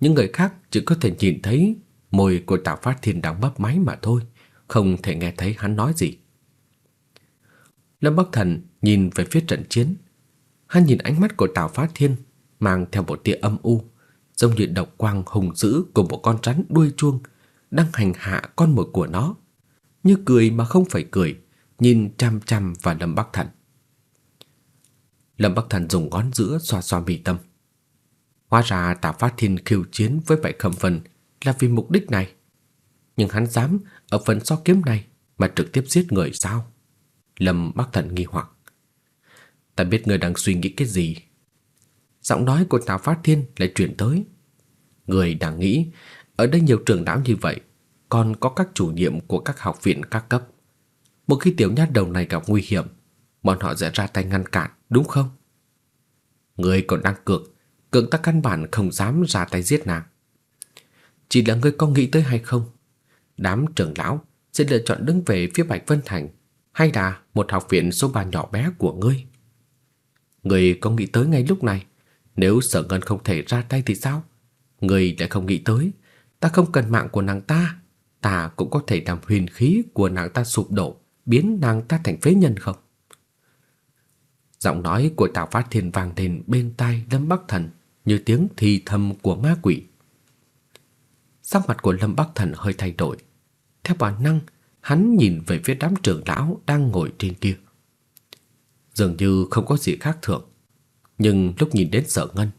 những người khác chỉ có thể nhìn thấy môi của Tào Phát Thiên đang bắp máy mà thôi, không thể nghe thấy hắn nói gì. Lâm Bắc Thần nhìn về phía trận chiến, hắn nhìn ánh mắt của Tào Phát Thiên mang theo một tia âm u, giống như độc quang hùng dữ của một con rắn đuôi chuông đang hành hạ con mồi của nó, như cười mà không phải cười, nhìn chăm chăm vào Lâm Bắc Thần. Lâm Bắc Thần dùng ngón giữa xoa xoa mi tâm. Hóa ra Tạ Phát Thiên khiêu chiến với Bạch Khâm Vân là vì mục đích này. Nhưng hắn dám ở phần so kiếm này mà trực tiếp giết người sao? Lâm Bắc Thần nghi hoặc. Ta biết người đang suy nghĩ cái gì. Giọng nói của Tạ Phát Thiên lại truyền tới. Người đang nghĩ, ở đây nhiều trường lão như vậy, còn có các chủ nhiệm của các học viện các cấp. Một khi tiểu nhát đầu này gặp nguy hiểm, bọn họ sẽ ra tay ngăn cản, đúng không? Người còn đang cược, cược ta căn bản không dám ra tay giết nàng. Chỉ là ngươi có nghĩ tới hay không? Đám trưởng lão sẽ lựa chọn đứng về phía Bạch Vân Thành hay là một học viện số 3 nhỏ bé của ngươi? Ngươi có nghĩ tới ngay lúc này, nếu Sở Ngân không thể ra tay thì sao? Ngươi lại không nghĩ tới, ta không cần mạng của nàng ta, ta cũng có thể làm huyền khí của nàng ta sụp đổ, biến nàng ta thành phế nhân không? Giọng nói của Tào Phát Thiên vang lên bên tai Lâm Bắc Thần như tiếng thì thầm của ma quỷ. Sắc mặt của Lâm Bắc Thần hơi thay đổi. Theo bản năng, hắn nhìn về phía đám trưởng lão đang ngồi trên kia. Dường như không có gì khác thường. Nhưng lúc nhìn đến sở ngân,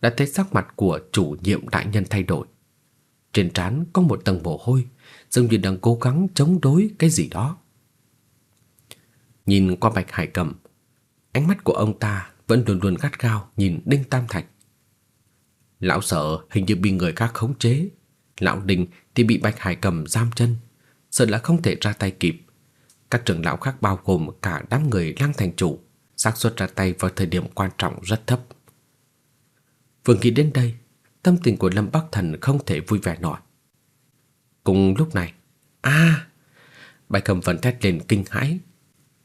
đã thấy sắc mặt của chủ nhiệm đại nhân thay đổi. Trên trán có một tầng mồ hôi, dường như đang cố gắng chống đối cái gì đó. Nhìn qua Bạch Hải Cầm, ánh mắt của ông ta vẫn luôn luôn gắt gao nhìn Đinh Tam Thạch. Lão sợ hình như bị người khác khống chế, lão Đinh thì bị Bạch Hải Cầm giam chân, sợ là không thể ra tay kịp. Các trưởng lão khác bao gồm cả đám người Lăng thành chủ, xác suất ra tay vào thời điểm quan trọng rất thấp. Vừa nghĩ đến đây, tâm tình của Lâm Bắc Thần không thể vui vẻ nổi. Cùng lúc này, a, à, Bạch Cầm vẫn thét lên kinh hãi,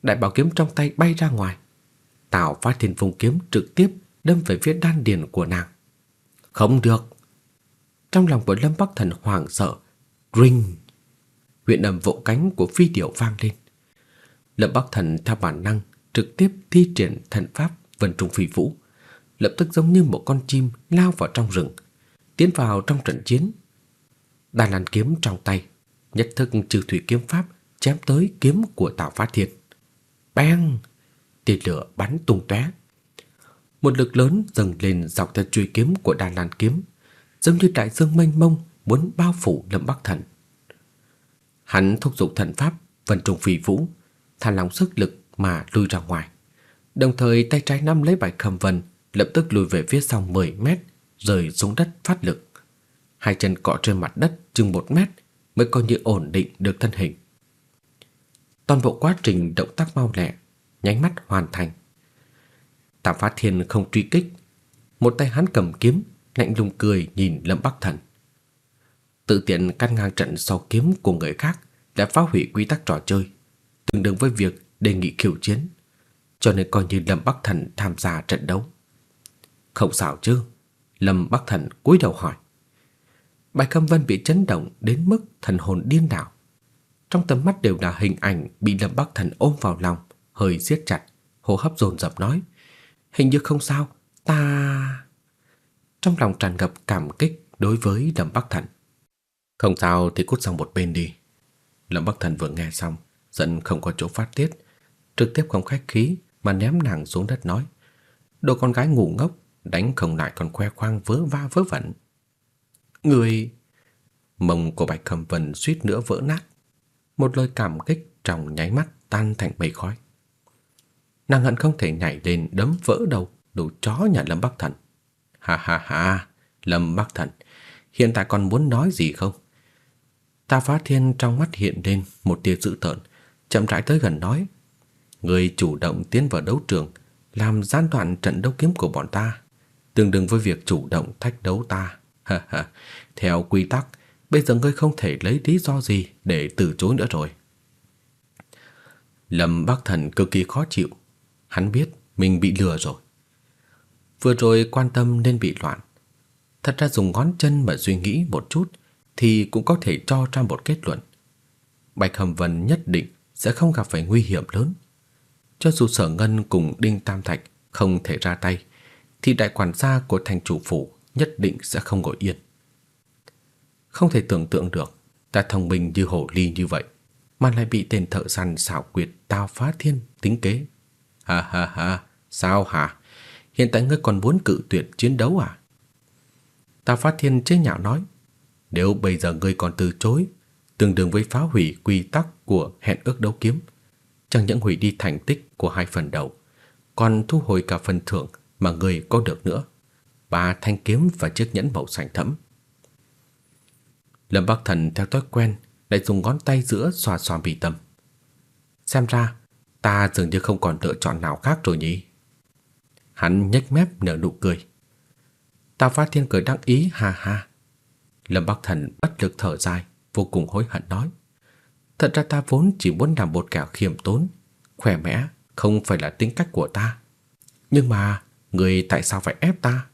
đại bảo kiếm trong tay bay ra ngoài. Tào Phát Thiên Phong kiếm trực tiếp đâm về phía đan điền của nàng. Không được. Trong lòng của Lâm Bắc Thần hoảng sợ, ring. Huyện âm vỗ cánh của phi điểu vang lên. Lâm Bắc Thần theo bản năng trực tiếp thi triển thần pháp Vân Trung Phi Vũ, lập tức giống như một con chim lao vào trong rừng, tiến vào trong trận chiến. Đan Lan kiếm trong tay, nhất thức trừ thủy kiếm pháp chém tới kiếm của Tào Phát Thiên. Bang! Tia lửa bắn tung tóe. Một lực lớn dâng lên dọc theo chuôi kiếm của Đan Lan kiếm, giống như đại dương mênh mông muốn bao phủ Lâm Bắc Thần. Hắn thúc giục thần pháp Vân Trung Phi Vũ, thả lòng sức lực mà lui ra ngoài. Đồng thời tay trái nắm lấy bài Khâm Vân, lập tức lùi về phía sau 10 mét, rời xuống đất phát lực. Hai chân cọ trên mặt đất chừng 1 mét mới coi như ổn định được thân hình. Toàn bộ quá trình động tác mau lẹ, nháy mắt hoàn thành. Tạp Phát Thiên không truy kích, một tay hắn cầm kiếm, lạnh lùng cười nhìn Lâm Bắc Thần. Tự tiện căn ngang trận sau kiếm của người khác đã phá hủy quy tắc trò chơi, tương đương với việc đề nghị khiêu chiến, cho nên coi như Lâm Bắc Thần tham gia trận đấu. Không sao chứ? Lâm Bắc Thần cúi đầu hỏi. Bạch cam Vân bị chấn động đến mức thần hồn điên đảo. Trong tầm mắt đều là hình ảnh bị Lâm Bắc Thần ôm vào lòng, hơi siết chặt, hô hấp dồn dập nói: "Hình như không sao, ta..." Trong lòng tràn ngập cảm kích đối với Lâm Bắc Thần. "Không sao thì cút sang một bên đi." Lâm Bắc Thần vừa nghe xong, giận không có chỗ phát tiết, trực tiếp không khách khí mà ném nàng xuống đất nói: "Đồ con gái ngu ngốc, đánh không lại còn khoe khoang vớ va vớ vẩn." Người Mông của Bạch Khâm Vân suýt nữa vỡ nát. Một lời cảm kích trong nháy mắt tan thành mây khói. Nàng hận không thể nhảy lên đấm vỡ đầu đồ chó nhà Lâm Bắc Thần. Ha ha ha, Lâm Bắc Thần, hiện tại còn muốn nói gì không? Ta Phá Thiên trong mắt hiện lên một tia dữ tợn, chậm rãi tới gần nói: "Người chủ động tiến vào đấu trường, làm gián đoạn trận đấu kiếm của bọn ta, tương đương với việc chủ động thách đấu ta." <laughs> Ha ha, theo quy tắc, bây giờ ngươi không thể lấy lý do gì để từ chối nữa rồi. Lâm Bắc Thần cực kỳ khó chịu, hắn biết mình bị lừa rồi. Vừa rồi quan tâm nên bị loạn. Thật ra dùng ngón chân mà suy nghĩ một chút thì cũng có thể cho ra một kết luận. Bạch Hầm Vân nhất định sẽ không gặp phải nguy hiểm lớn. Cho dù Sở Ngân cùng Đinh Tam Thạch không thể ra tay, thì đại quản gia của thành chủ phủ nhất định sẽ không ngồi yên. Không thể tưởng tượng được, ta thông minh như hồ ly như vậy, mà lại bị tên thợ săn xảo quyệt tao Phá Thiên tính kế. Ha ha ha, sao hả? Hiện tại ngươi còn muốn cự tuyệt chiến đấu à? Tào phát Thiên chế nhạo nói, nếu bây giờ ngươi còn từ chối, tương đương với phá hủy quy tắc của hẹn ước đấu kiếm, chẳng những hủy đi thành tích của hai phần đầu, còn thu hồi cả phần thưởng mà ngươi có được nữa ba thanh kiếm và chiếc nhẫn màu xanh thẫm. Lâm Bắc Thần theo thói quen lại dùng ngón tay giữa xoa xoa bị tâm. Xem ra ta dường như không còn lựa chọn nào khác rồi nhỉ. Hắn nhếch mép nở nụ cười. Tào Phát Thiên cười đắc ý ha ha. Lâm Bắc Thần bất lực thở dài, vô cùng hối hận nói: "Thật ra ta vốn chỉ muốn làm một kẻ khiêm tốn, khỏe mẽ, không phải là tính cách của ta. Nhưng mà người tại sao phải ép ta?"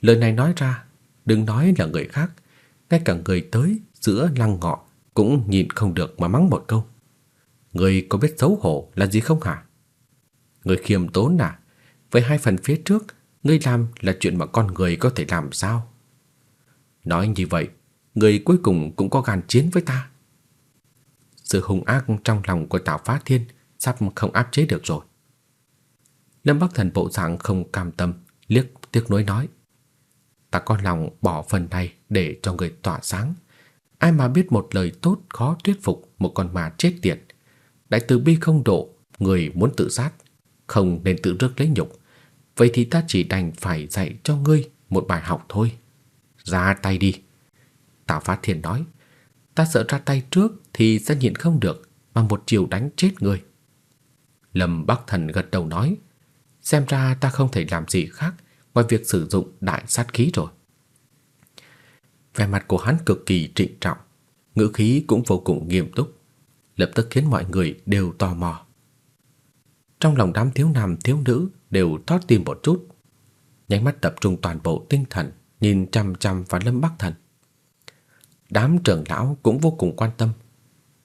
Lời này nói ra, đừng nói là người khác, ngay cả người tới giữa lăng ngọ cũng nhìn không được mà mắng một câu. Người có biết xấu hổ là gì không hả? Người khiêm tốn à? với hai phần phía trước, ngươi làm là chuyện mà con người có thể làm sao? Nói như vậy, người cuối cùng cũng có gan chiến với ta. Sự hung ác trong lòng của Tào Phá Thiên sắp không áp chế được rồi. Lâm Bắc Thần bộ dạng không cam tâm, liếc tiếc nuối nói: ta có lòng bỏ phần này để cho người tỏa sáng. Ai mà biết một lời tốt khó thuyết phục một con ma chết tiệt. Đại từ bi không độ, người muốn tự sát, không nên tự rước lấy nhục. Vậy thì ta chỉ đành phải dạy cho ngươi một bài học thôi. Ra tay đi. Tào Phát Thiên nói, ta sợ ra tay trước thì sẽ nhịn không được mà một chiều đánh chết ngươi. Lâm Bắc Thần gật đầu nói, xem ra ta không thể làm gì khác ngoài việc sử dụng đại sát khí rồi. Vẻ mặt của hắn cực kỳ trịnh trọng, ngữ khí cũng vô cùng nghiêm túc, lập tức khiến mọi người đều tò mò. Trong lòng đám thiếu nam thiếu nữ đều thót tim một chút, nháy mắt tập trung toàn bộ tinh thần nhìn chăm chăm vào Lâm Bắc Thần. Đám trưởng lão cũng vô cùng quan tâm,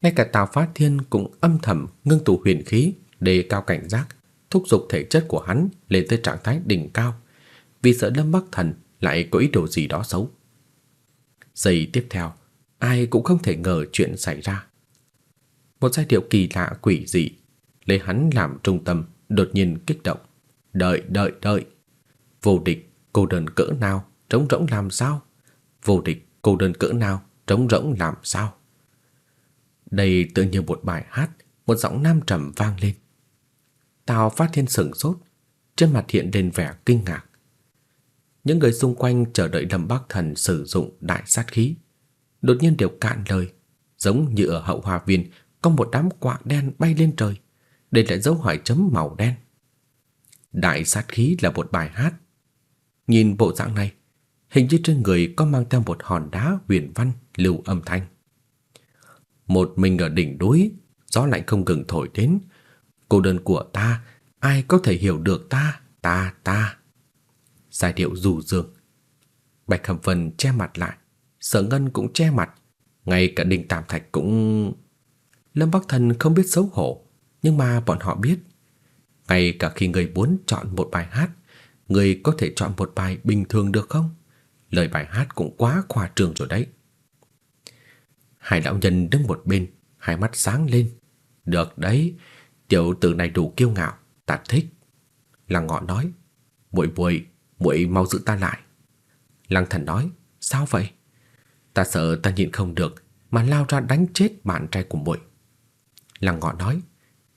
ngay cả Tào Phát Thiên cũng âm thầm ngưng tụ huyền khí để cao cảnh giác, thúc giục thể chất của hắn lên tới trạng thái đỉnh cao, vì sợ Lâm Bắc Thần lại có ý đồ gì đó xấu. Giây tiếp theo, ai cũng không thể ngờ chuyện xảy ra. Một giai điệu kỳ lạ quỷ dị, lấy hắn làm trung tâm, đột nhiên kích động. Đợi, đợi, đợi. Vô địch, cô đơn cỡ nào, trống rỗng làm sao? Vô địch, cô đơn cỡ nào, trống rỗng làm sao? Đây tự như một bài hát, một giọng nam trầm vang lên. Tào phát thiên sửng sốt, trên mặt hiện lên vẻ kinh ngạc. Những người xung quanh chờ đợi Lâm Bắc Thần sử dụng đại sát khí, đột nhiên đều cạn lời, giống như ở hậu hoa viên có một đám quạ đen bay lên trời, để lại dấu hỏi chấm màu đen. Đại sát khí là một bài hát. Nhìn bộ dạng này, hình như trên người có mang theo một hòn đá huyền văn lưu âm thanh. Một mình ở đỉnh núi, gió lạnh không ngừng thổi đến, cô đơn của ta, ai có thể hiểu được ta, ta, ta giai điệu dù dương. Bạch Khâm Vân che mặt lại, Sở Ngân cũng che mặt, Ngay cả Đinh Tam Thạch cũng... Lâm Bắc Thần không biết xấu hổ, nhưng mà bọn họ biết. Ngay cả khi người muốn chọn một bài hát, người có thể chọn một bài bình thường được không? Lời bài hát cũng quá khoa trương rồi đấy. Hai lão nhân đứng một bên, hai mắt sáng lên. Được đấy, tiểu tử này đủ kiêu ngạo, ta thích. Lăng ngọ nói, muội muội, muội mau giữ ta lại. Lăng thần nói, sao vậy? Ta sợ ta nhịn không được mà lao ra đánh chết bạn trai của muội. Lăng ngọ nói,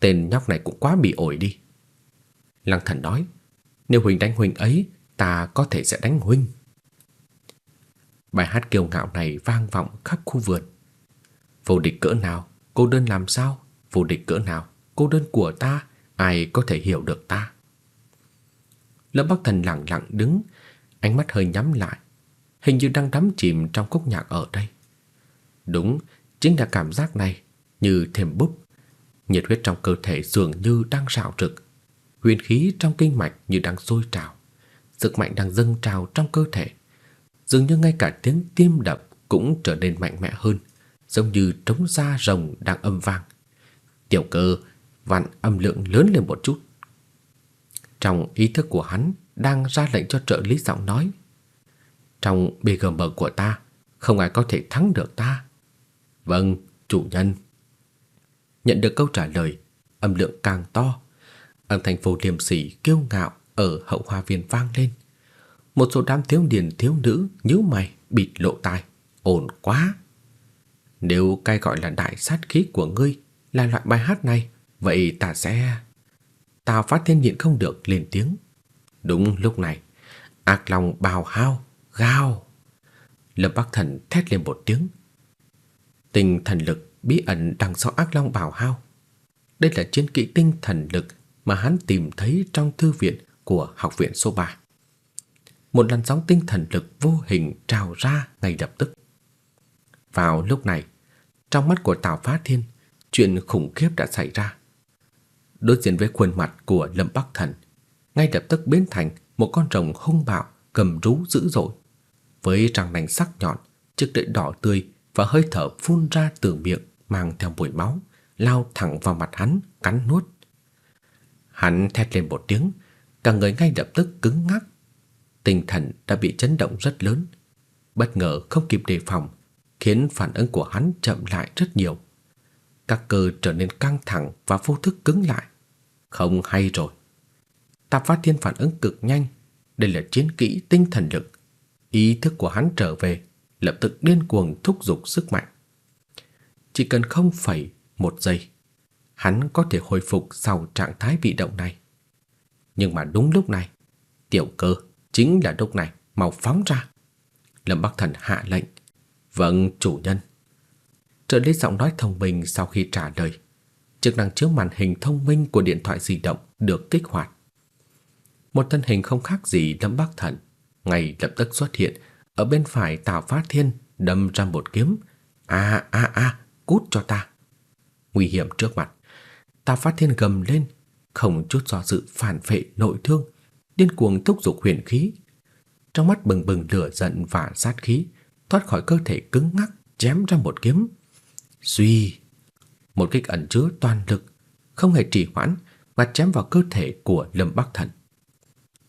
tên nhóc này cũng quá bị ổi đi. Lăng thần nói, nếu huynh đánh huynh ấy, ta có thể sẽ đánh huynh. Bài hát kiêu ngạo này vang vọng khắp khu vườn. Vô địch cỡ nào, cô đơn làm sao? Vô địch cỡ nào, cô đơn của ta, ai có thể hiểu được ta? Lâm Bắc Thần lặng lặng đứng, ánh mắt hơi nhắm lại, hình như đang đắm chìm trong khúc nhạc ở đây. Đúng, chính là cảm giác này, như thêm búp. Nhiệt huyết trong cơ thể dường như đang rạo rực, huyền khí trong kinh mạch như đang sôi trào, sức mạnh đang dâng trào trong cơ thể. Dường như ngay cả tiếng tim đập cũng trở nên mạnh mẽ hơn, giống như trống da rồng đang âm vang. Tiểu cơ vặn âm lượng lớn lên một chút. Trong ý thức của hắn đang ra lệnh cho trợ lý giọng nói. Trong BGM của ta, không ai có thể thắng được ta. Vâng, chủ nhân. Nhận được câu trả lời, âm lượng càng to. Âm thanh vô liêm sỉ kiêu ngạo ở hậu hoa viên vang lên. Một số đám thiếu niên thiếu nữ nhíu mày bịt lộ tai, ổn quá. Nếu cái gọi là đại sát khí của ngươi là loại bài hát này, vậy ta sẽ... Tào phát thiên nhịn không được lên tiếng. Đúng lúc này, ác lòng bào hao, gào. Lâm Bắc Thần thét lên một tiếng. Tinh thần lực bí ẩn đằng sau ác long bào hao. Đây là chiến kỹ tinh thần lực mà hắn tìm thấy trong thư viện của học viện số 3. Một làn sóng tinh thần lực vô hình trào ra ngay lập tức. Vào lúc này, trong mắt của Tào Phát Thiên, chuyện khủng khiếp đã xảy ra. Đối diện với khuôn mặt của Lâm Bắc Thần, ngay lập tức biến thành một con rồng hung bạo cầm rú dữ dội, với răng nanh sắc nhọn, chiếc lưỡi đỏ tươi và hơi thở phun ra từ miệng mang theo mùi máu, lao thẳng vào mặt hắn, cắn nuốt. Hắn thét lên một tiếng, cả người ngay lập tức cứng ngắc. Tinh thần đã bị chấn động rất lớn, bất ngờ không kịp đề phòng, khiến phản ứng của hắn chậm lại rất nhiều. Các cơ trở nên căng thẳng và vô thức cứng lại. Không hay rồi. Tạp Phát Thiên phản ứng cực nhanh, đây là chiến kỹ tinh thần lực. Ý thức của hắn trở về, lập tức điên cuồng thúc giục sức mạnh. Chỉ cần không phẩy một giây, hắn có thể hồi phục sau trạng thái bị động này. Nhưng mà đúng lúc này, tiểu cơ chính là lúc này mau phóng ra. Lâm Bắc Thần hạ lệnh, "Vâng, chủ nhân." Trợ lý giọng nói thông minh sau khi trả lời, chức năng chiếu màn hình thông minh của điện thoại di động được kích hoạt. Một thân hình không khác gì Lâm Bắc Thần, ngay lập tức xuất hiện ở bên phải Tào Phát Thiên, đâm ra một kiếm. "A a a, cút cho ta." Nguy hiểm trước mặt, Tào Phát Thiên gầm lên, không chút do dự phản phệ nội thương, điên cuồng thúc giục huyền khí. Trong mắt bừng bừng lửa giận và sát khí, thoát khỏi cơ thể cứng ngắc, chém ra một kiếm. Suy, một kích ẩn chứa toàn lực, không hề trì hoãn mà chém vào cơ thể của Lâm Bắc Thần.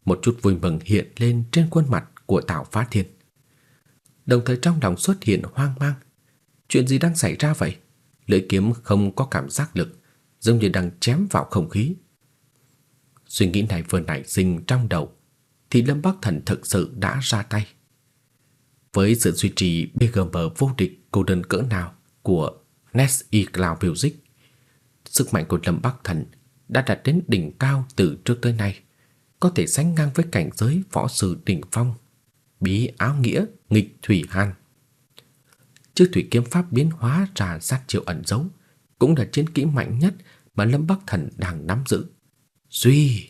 Một chút vui mừng hiện lên trên khuôn mặt của Tào Phát Thiên. Đồng thời trong lòng xuất hiện hoang mang. Chuyện gì đang xảy ra vậy? Lưỡi kiếm không có cảm giác lực, giống như đang chém vào không khí. Suy nghĩ này vừa nảy sinh trong đầu, thì Lâm Bắc Thần thực sự đã ra tay. Với sự duy trì BGM vô địch cô đơn cỡ nào của Nest E Cloud Music, sức mạnh của Lâm Bắc Thần đã đạt đến đỉnh cao từ trước tới nay, có thể sánh ngang với cảnh giới võ sư đỉnh phong, bí áo nghĩa, nghịch thủy hàn Chiếc thủy kiếm pháp biến hóa ra sát triệu ẩn giấu, cũng là chiến kỹ mạnh nhất mà Lâm Bắc Thần đang nắm giữ. Duy!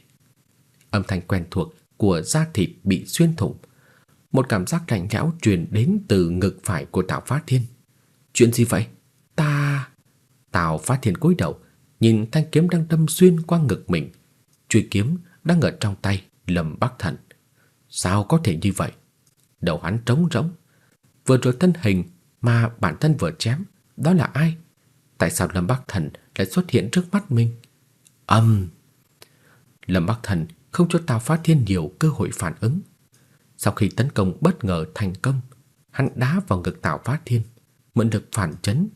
Âm thanh quen thuộc của da thịt bị xuyên thủng. Một cảm giác lạnh lẽo truyền đến từ ngực phải của Tào Phát Thiên. Chuyện gì vậy? Ta... Tào Phát Thiên cúi đầu, nhìn thanh kiếm đang đâm xuyên qua ngực mình. Chuôi kiếm đang ở trong tay Lâm Bắc Thần. Sao có thể như vậy? Đầu hắn trống rỗng. Vừa rồi thân hình mà bản thân vừa chém, đó là ai? Tại sao Lâm Bắc Thần lại xuất hiện trước mắt mình? Âm! Lâm Bắc Thần không cho Tào Phát Thiên nhiều cơ hội phản ứng. Sau khi tấn công bất ngờ thành công, hắn đá vào ngực Tào Phát Thiên, mượn lực phản chấn,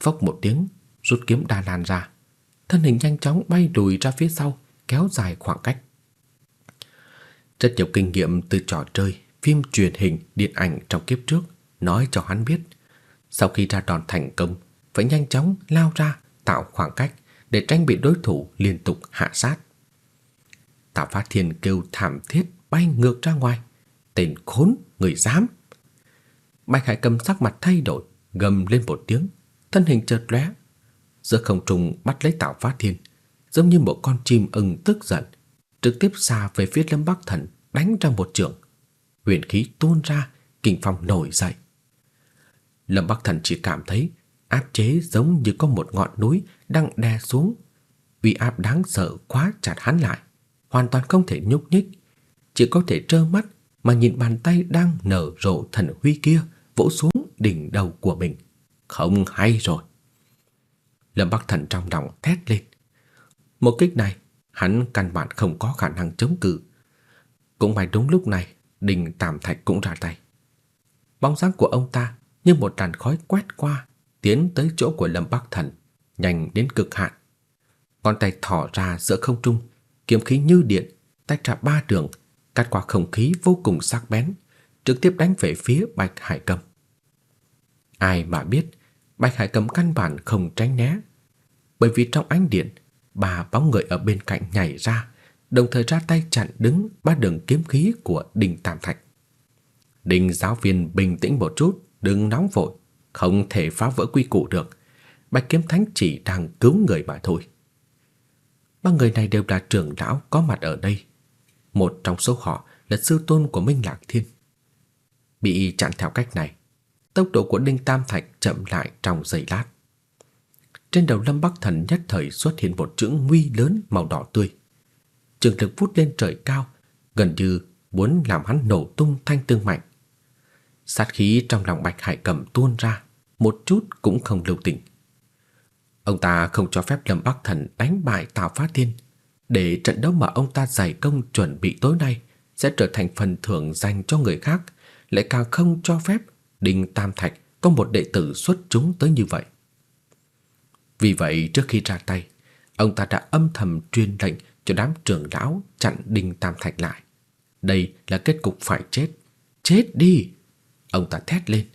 phốc một tiếng, rút kiếm đa lan ra. Thân hình nhanh chóng bay lùi ra phía sau, kéo dài khoảng cách. Rất nhiều kinh nghiệm từ trò chơi, phim truyền hình, điện ảnh trong kiếp trước nói cho hắn biết, sau khi ra đòn thành công, phải nhanh chóng lao ra tạo khoảng cách để tránh bị đối thủ liên tục hạ sát. Tạ Phát Thiên kêu thảm thiết bay ngược ra ngoài, tên khốn, người dám. Bạch Hải cầm sắc mặt thay đổi, gầm lên một tiếng, thân hình chợt lóe, giữa không trung bắt lấy Tạ Phát Thiên, giống như một con chim ưng tức giận, trực tiếp xa về phía Lâm Bắc Thần, đánh ra một trường. Huyền khí tuôn ra, kinh phong nổi dậy. Lâm Bắc Thần chỉ cảm thấy áp chế giống như có một ngọn núi đang đè xuống. Uy áp đáng sợ quá chặt hắn lại, hoàn toàn không thể nhúc nhích, chỉ có thể trơ mắt mà nhìn bàn tay đang nở rộ thần huy kia vỗ xuống đỉnh đầu của mình. Không hay rồi. Lâm Bắc Thần trong lòng thét lên. Một kích này, hắn căn bản không có khả năng chống cự. Cũng may đúng lúc này, Đình Tam Thạch cũng ra tay. Bóng dáng của ông ta như một đàn khói quét qua, tiến tới chỗ của Lâm Bắc Thần, nhanh đến cực hạn. Con tay thỏ ra giữa không trung, kiếm khí như điện, tách ra ba đường, cắt qua không khí vô cùng sắc bén, trực tiếp đánh về phía Bạch Hải Cầm. Ai mà biết, Bạch Hải Cầm căn bản không tránh né, bởi vì trong ánh điện, ba bóng người ở bên cạnh nhảy ra, đồng thời ra tay chặn đứng ba đường kiếm khí của Đinh Tam Thạch. Đinh giáo viên bình tĩnh một chút, đừng nóng vội, không thể phá vỡ quy củ được. Bạch Kiếm Thánh chỉ đang cứu người mà thôi. Ba người này đều là trưởng lão có mặt ở đây. Một trong số họ là sư tôn của Minh Lạc Thiên. Bị chặn theo cách này, tốc độ của Đinh Tam Thạch chậm lại trong giây lát. Trên đầu Lâm Bắc Thần nhất thời xuất hiện một chữ nguy lớn màu đỏ tươi. Trường lực vút lên trời cao, gần như muốn làm hắn nổ tung thanh tương mạnh. Sát khí trong lòng Bạch Hải Cầm tuôn ra, một chút cũng không lưu tình. Ông ta không cho phép Lâm Bắc Thần đánh bại Tào Phát Thiên, để trận đấu mà ông ta giải công chuẩn bị tối nay sẽ trở thành phần thưởng dành cho người khác, lại càng không cho phép Đinh Tam Thạch có một đệ tử xuất chúng tới như vậy. Vì vậy trước khi ra tay, ông ta đã âm thầm truyền lệnh cho đám trưởng lão chặn Đinh Tam Thạch lại. Đây là kết cục phải chết. Chết đi! Ông ta thét lên.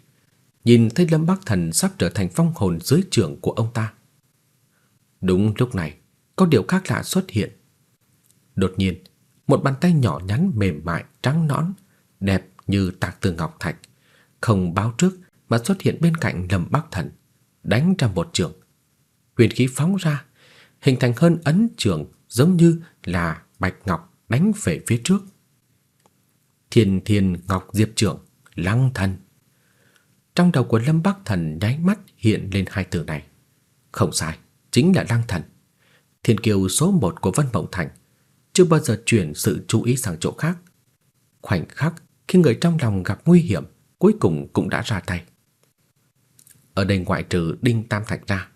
Nhìn thấy Lâm Bắc Thần sắp trở thành phong hồn dưới trưởng của ông ta. Đúng lúc này, có điều khác lạ xuất hiện. Đột nhiên, một bàn tay nhỏ nhắn mềm mại, trắng nõn, đẹp như tạc từ ngọc thạch, không báo trước mà xuất hiện bên cạnh Lâm Bắc Thần, đánh ra một trường. Huyền khí phóng ra, hình thành hơn ấn trường giống như là bạch ngọc đánh về phía trước. Thiên Thiên Ngọc Diệp trưởng, Lăng Thần. Trong đầu của Lâm Bắc Thần nháy mắt hiện lên hai từ này. Không sai, chính là Lăng Thần. Thiên kiều số một của Vân Mộng Thành, chưa bao giờ chuyển sự chú ý sang chỗ khác. Khoảnh khắc khi người trong lòng gặp nguy hiểm, cuối cùng cũng đã ra tay. Ở đây ngoại trừ Đinh Tam Thạch ra,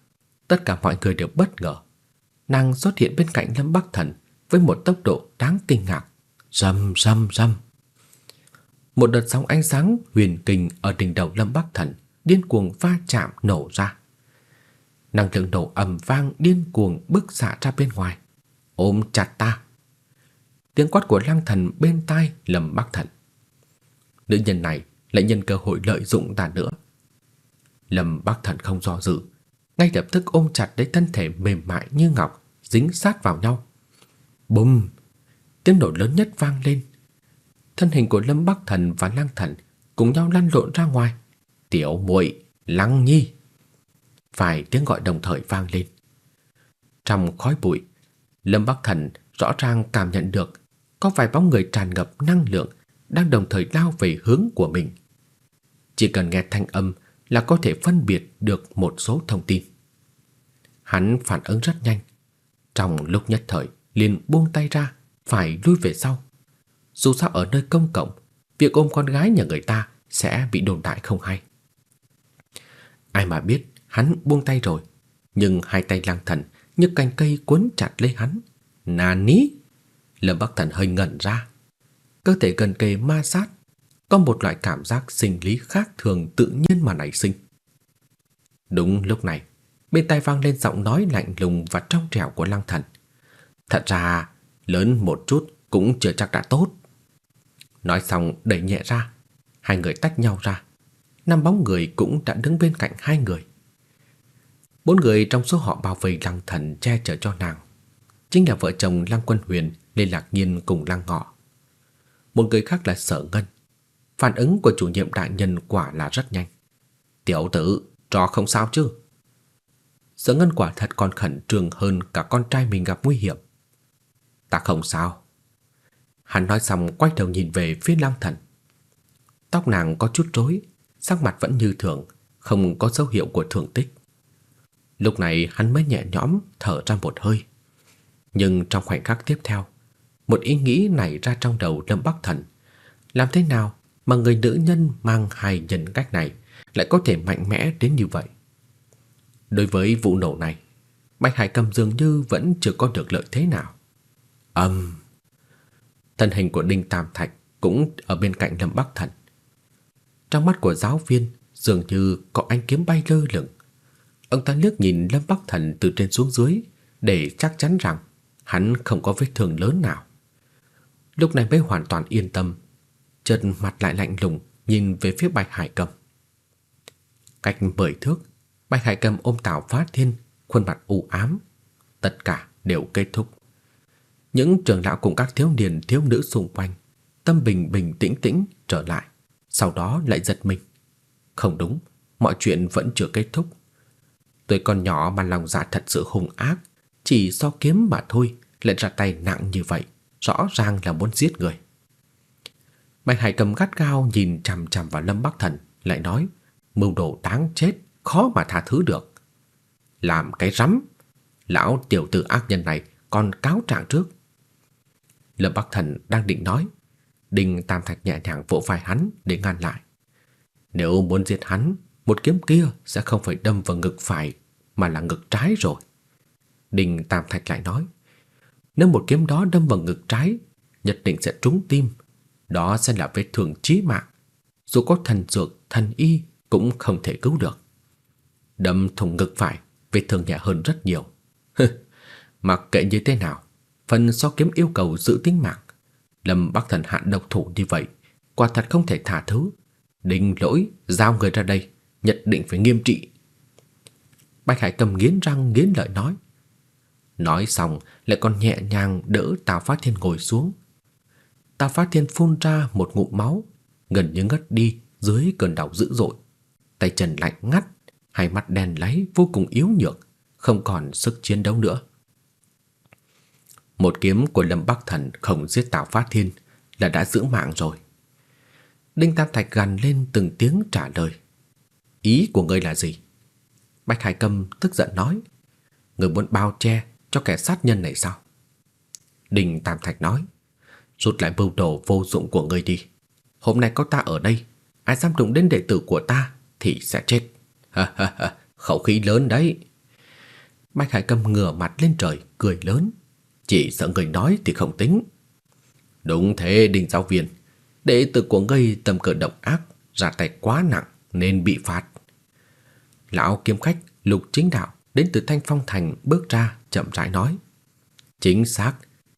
tất cả mọi người đều bất ngờ. Nàng xuất hiện bên cạnh Lâm Bắc Thần với một tốc độ đáng kinh ngạc. Rầm rầm rầm. Một đợt sóng ánh sáng huyền kinh ở đỉnh đầu Lâm Bắc Thần điên cuồng va chạm nổ ra. Năng lượng nổ ầm vang điên cuồng bức xạ ra bên ngoài. Ôm chặt ta. Tiếng quát của Lăng Thần bên tai Lâm Bắc Thần. Nữ nhân này lại nhân cơ hội lợi dụng ta nữa. Lâm Bắc Thần không do dự, ngay lập tức ôm chặt lấy thân thể mềm mại như ngọc, dính sát vào nhau. Bùm! Tiếng nổ lớn nhất vang lên. Thân hình của Lâm Bắc Thần và Lăng Thần cùng nhau lăn lộn ra ngoài. Tiểu muội, Lăng Nhi. Vài tiếng gọi đồng thời vang lên. Trong khói bụi, Lâm Bắc Thần rõ ràng cảm nhận được có vài bóng người tràn ngập năng lượng đang đồng thời lao về hướng của mình. Chỉ cần nghe thanh âm là có thể phân biệt được một số thông tin. Hắn phản ứng rất nhanh. Trong lúc nhất thời, liền buông tay ra, phải lui về sau. Dù sao ở nơi công cộng, việc ôm con gái nhà người ta sẽ bị đồn đại không hay. Ai mà biết hắn buông tay rồi, nhưng hai tay lang Thần như cành cây cuốn chặt lấy hắn. Nani? Lâm Bắc Thần hơi ngẩn ra. Cơ thể gần kề ma sát, có một loại cảm giác sinh lý khác thường tự nhiên mà nảy sinh. Đúng lúc này, bên tai vang lên giọng nói lạnh lùng và trong trẻo của Lăng Thần. Thật ra, lớn một chút cũng chưa chắc đã tốt. Nói xong đẩy nhẹ ra, hai người tách nhau ra. Năm bóng người cũng đã đứng bên cạnh hai người. Bốn người trong số họ bảo vệ Lăng Thần che chở cho nàng, chính là vợ chồng Lăng Quân Huyền, Lê Lạc Nhiên cùng Lăng Ngọ. Một người khác là Sở Ngân. Phản ứng của chủ nhiệm đại nhân quả là rất nhanh. "Tiểu tử, trò không sao chứ?" Sở Ngân quả thật còn khẩn trương hơn cả con trai mình gặp nguy hiểm. "Ta không sao." Hắn nói xong quay đầu nhìn về phía Lăng Thần. Tóc nàng có chút rối, sắc mặt vẫn như thường, không có dấu hiệu của thương tích. Lúc này hắn mới nhẹ nhõm thở ra một hơi. Nhưng trong khoảnh khắc tiếp theo, một ý nghĩ nảy ra trong đầu Lâm Bắc Thần. Làm thế nào mà người nữ nhân mang hai nhân cách này lại có thể mạnh mẽ đến như vậy? Đối với vụ nổ này, Bạch Hải Cầm dường như vẫn chưa có được lợi thế nào. Âm um, Thân hình của Đinh Tam Thạch cũng ở bên cạnh Lâm Bắc Thần. Trong mắt của giáo viên dường như có ánh kiếm bay lơ lửng. Ông ta liếc nhìn Lâm Bắc Thần từ trên xuống dưới để chắc chắn rằng hắn không có vết thương lớn nào. Lúc này mới hoàn toàn yên tâm, chợt mặt lại lạnh lùng nhìn về phía Bạch Hải Cầm. Cách mười thước, Bạch Hải Cầm ôm Tào Phát Thiên, khuôn mặt u ám, tất cả đều kết thúc. Những trưởng lão cùng các thiếu niên thiếu nữ xung quanh, tâm bình bình tĩnh tĩnh trở lại, sau đó lại giật mình. Không đúng, mọi chuyện vẫn chưa kết thúc. Tuổi con nhỏ mà lòng dạ thật sự hung ác, chỉ so kiếm mà thôi, lại ra tay nặng như vậy, rõ ràng là muốn giết người. Bạch Hải cầm gắt gao nhìn chằm chằm vào Lâm Bắc Thần, lại nói, mưu đồ đáng chết, khó mà tha thứ được. Làm cái rắm, lão tiểu tử ác nhân này còn cáo trạng trước. Lâm Bắc Thần đang định nói, Đinh Tam Thạch nhẹ nhàng vỗ vai hắn để ngăn lại. Nếu muốn giết hắn, một kiếm kia sẽ không phải đâm vào ngực phải mà là ngực trái rồi. Đinh Tam Thạch lại nói, nếu một kiếm đó đâm vào ngực trái, nhất định sẽ trúng tim, đó sẽ là vết thương chí mạng, dù có thần dược, thần y cũng không thể cứu được. Đâm thủng ngực phải, vết thương nhẹ hơn rất nhiều. <laughs> Mặc kệ như thế nào, phần so kiếm yêu cầu giữ tính mạng, Lâm Bắc Thần hạn độc thủ như vậy, quả thật không thể tha thứ. đính lỗi, giao người ra đây, nhất định phải nghiêm trị. Bạch Hải cầm nghiến răng nghiến lợi nói. Nói xong lại còn nhẹ nhàng đỡ Tào Phát Thiên ngồi xuống. Tào Phát Thiên phun ra một ngụm máu, gần như ngất đi dưới cơn đau dữ dội. Tay chân lạnh ngắt, hai mắt đen láy vô cùng yếu nhược, không còn sức chiến đấu nữa. Một kiếm của Lâm Bắc Thần không giết Tào Phát Thiên là đã giữ mạng rồi. Đinh Tam Thạch gằn lên từng tiếng trả lời. Ý của ngươi là gì? Bạch Hải Cầm tức giận nói. Ngươi muốn bao che cho kẻ sát nhân này sao? Đinh Tam Thạch nói. Rút lại bưu đồ vô dụng của ngươi đi. Hôm nay có ta ở đây, ai dám đụng đến đệ tử của ta thì sẽ chết. Ha ha ha, khẩu khí lớn đấy. Bạch Hải Cầm ngửa mặt lên trời, cười lớn. Chỉ sợ người nói thì không tính. Đúng thế Đinh giáo viên, đệ tử của ngươi tâm cơ độc ác, ra tay quá nặng nên bị phạt. Lão kiếm khách Lục Chính Đạo đến từ Thanh Phong Thành bước ra chậm rãi nói. Chính xác,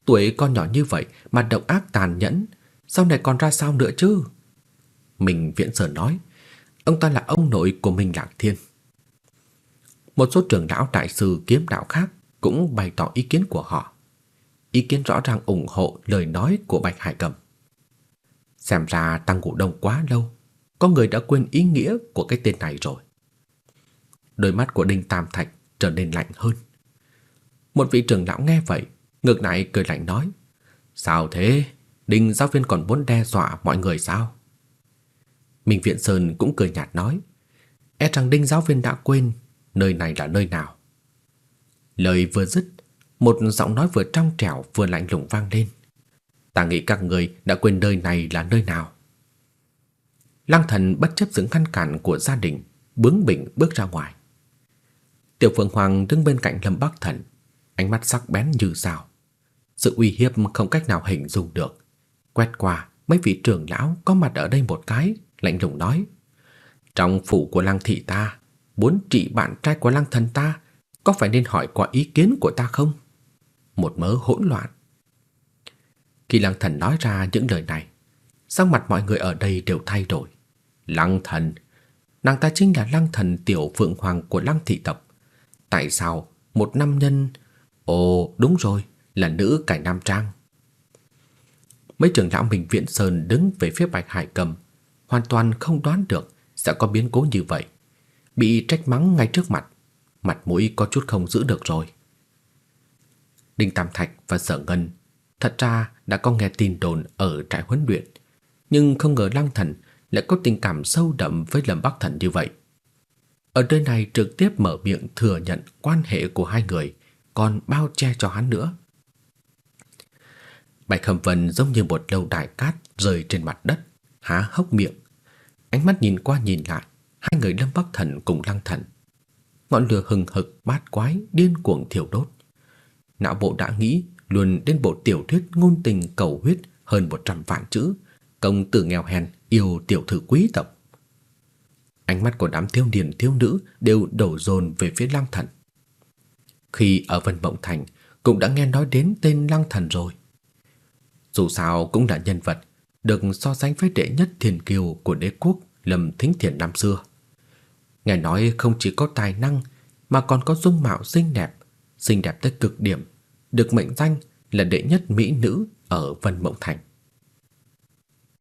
tuổi con nhỏ như vậy mà động ác tàn nhẫn, sau này còn ra sao nữa chứ? Mình Viễn Sở nói, ông ta là ông nội của mình Lạc Thiên. Một số trưởng lão đại sư kiếm đạo khác cũng bày tỏ ý kiến của họ. Ý kiến rõ ràng ủng hộ lời nói của Bạch Hải Cầm. Xem ra tăng ngủ đông quá lâu, có người đã quên ý nghĩa của cái tên này rồi. Đôi mắt của Đinh Tam Thạch trở nên lạnh hơn. Một vị trưởng lão nghe vậy, ngược lại cười lạnh nói: "Sao thế? Đinh giáo viên còn muốn đe dọa mọi người sao?" Minh Viện Sơn cũng cười nhạt nói: "E rằng Đinh giáo viên đã quên nơi này là nơi nào." Lời vừa dứt, một giọng nói vừa trong trẻo vừa lạnh lùng vang lên. "Ta nghĩ các người đã quên nơi này là nơi nào." Lăng Thần bất chấp sự ngăn cản của gia đình, bướng bỉnh bước ra ngoài. Tiểu Phượng Hoàng đứng bên cạnh Lâm Bắc Thần, ánh mắt sắc bén như dao. Sự uy hiếp không cách nào hình dung được. Quét qua, mấy vị trưởng lão có mặt ở đây một cái, lạnh lùng nói: "Trong phủ của Lăng thị ta, muốn trị bạn trai của Lăng thần ta, có phải nên hỏi qua ý kiến của ta không?" Một mớ hỗn loạn. Khi Lăng thần nói ra những lời này, sắc mặt mọi người ở đây đều thay đổi. Lăng thần, nàng ta chính là Lăng thần tiểu phượng hoàng của Lăng thị tộc. Tại sao một nam nhân Ồ, đúng rồi, là nữ cải nam trang. Mấy trưởng lão mình Viễn Sơn đứng về phía Bạch Hải Cầm, hoàn toàn không đoán được sẽ có biến cố như vậy. Bị trách mắng ngay trước mặt, mặt mũi có chút không giữ được rồi. Đinh Tam Thạch và Sở Ngân thật ra đã có nghe tin đồn ở trại huấn luyện, nhưng không ngờ Lăng Thần lại có tình cảm sâu đậm với Lâm Bắc Thần như vậy. Ở nơi này trực tiếp mở miệng thừa nhận quan hệ của hai người, còn bao che cho hắn nữa. Bạch Khâm Vân giống như một lâu đài cát rơi trên mặt đất, há hốc miệng. Ánh mắt nhìn qua nhìn lại, hai người Lâm Bắc Thần cùng Lăng Thần. Ngọn lửa hừng hực bát quái điên cuồng thiêu đốt. Não bộ đã nghĩ luôn đến bộ tiểu thuyết ngôn tình cầu huyết hơn 100 vạn chữ, công tử nghèo hèn yêu tiểu thư quý tộc. Ánh mắt của đám thiếu niên thiếu nữ đều đổ dồn về phía Lăng Thần. Khi ở Vân Mộng Thành cũng đã nghe nói đến tên Lăng Thần rồi. Dù sao cũng là nhân vật được so sánh với đệ nhất thiền kiều của đế quốc Lâm Thính Thiền năm xưa. Nghe nói không chỉ có tài năng mà còn có dung mạo xinh đẹp, xinh đẹp tới cực điểm, được mệnh danh là đệ nhất mỹ nữ ở Vân Mộng Thành.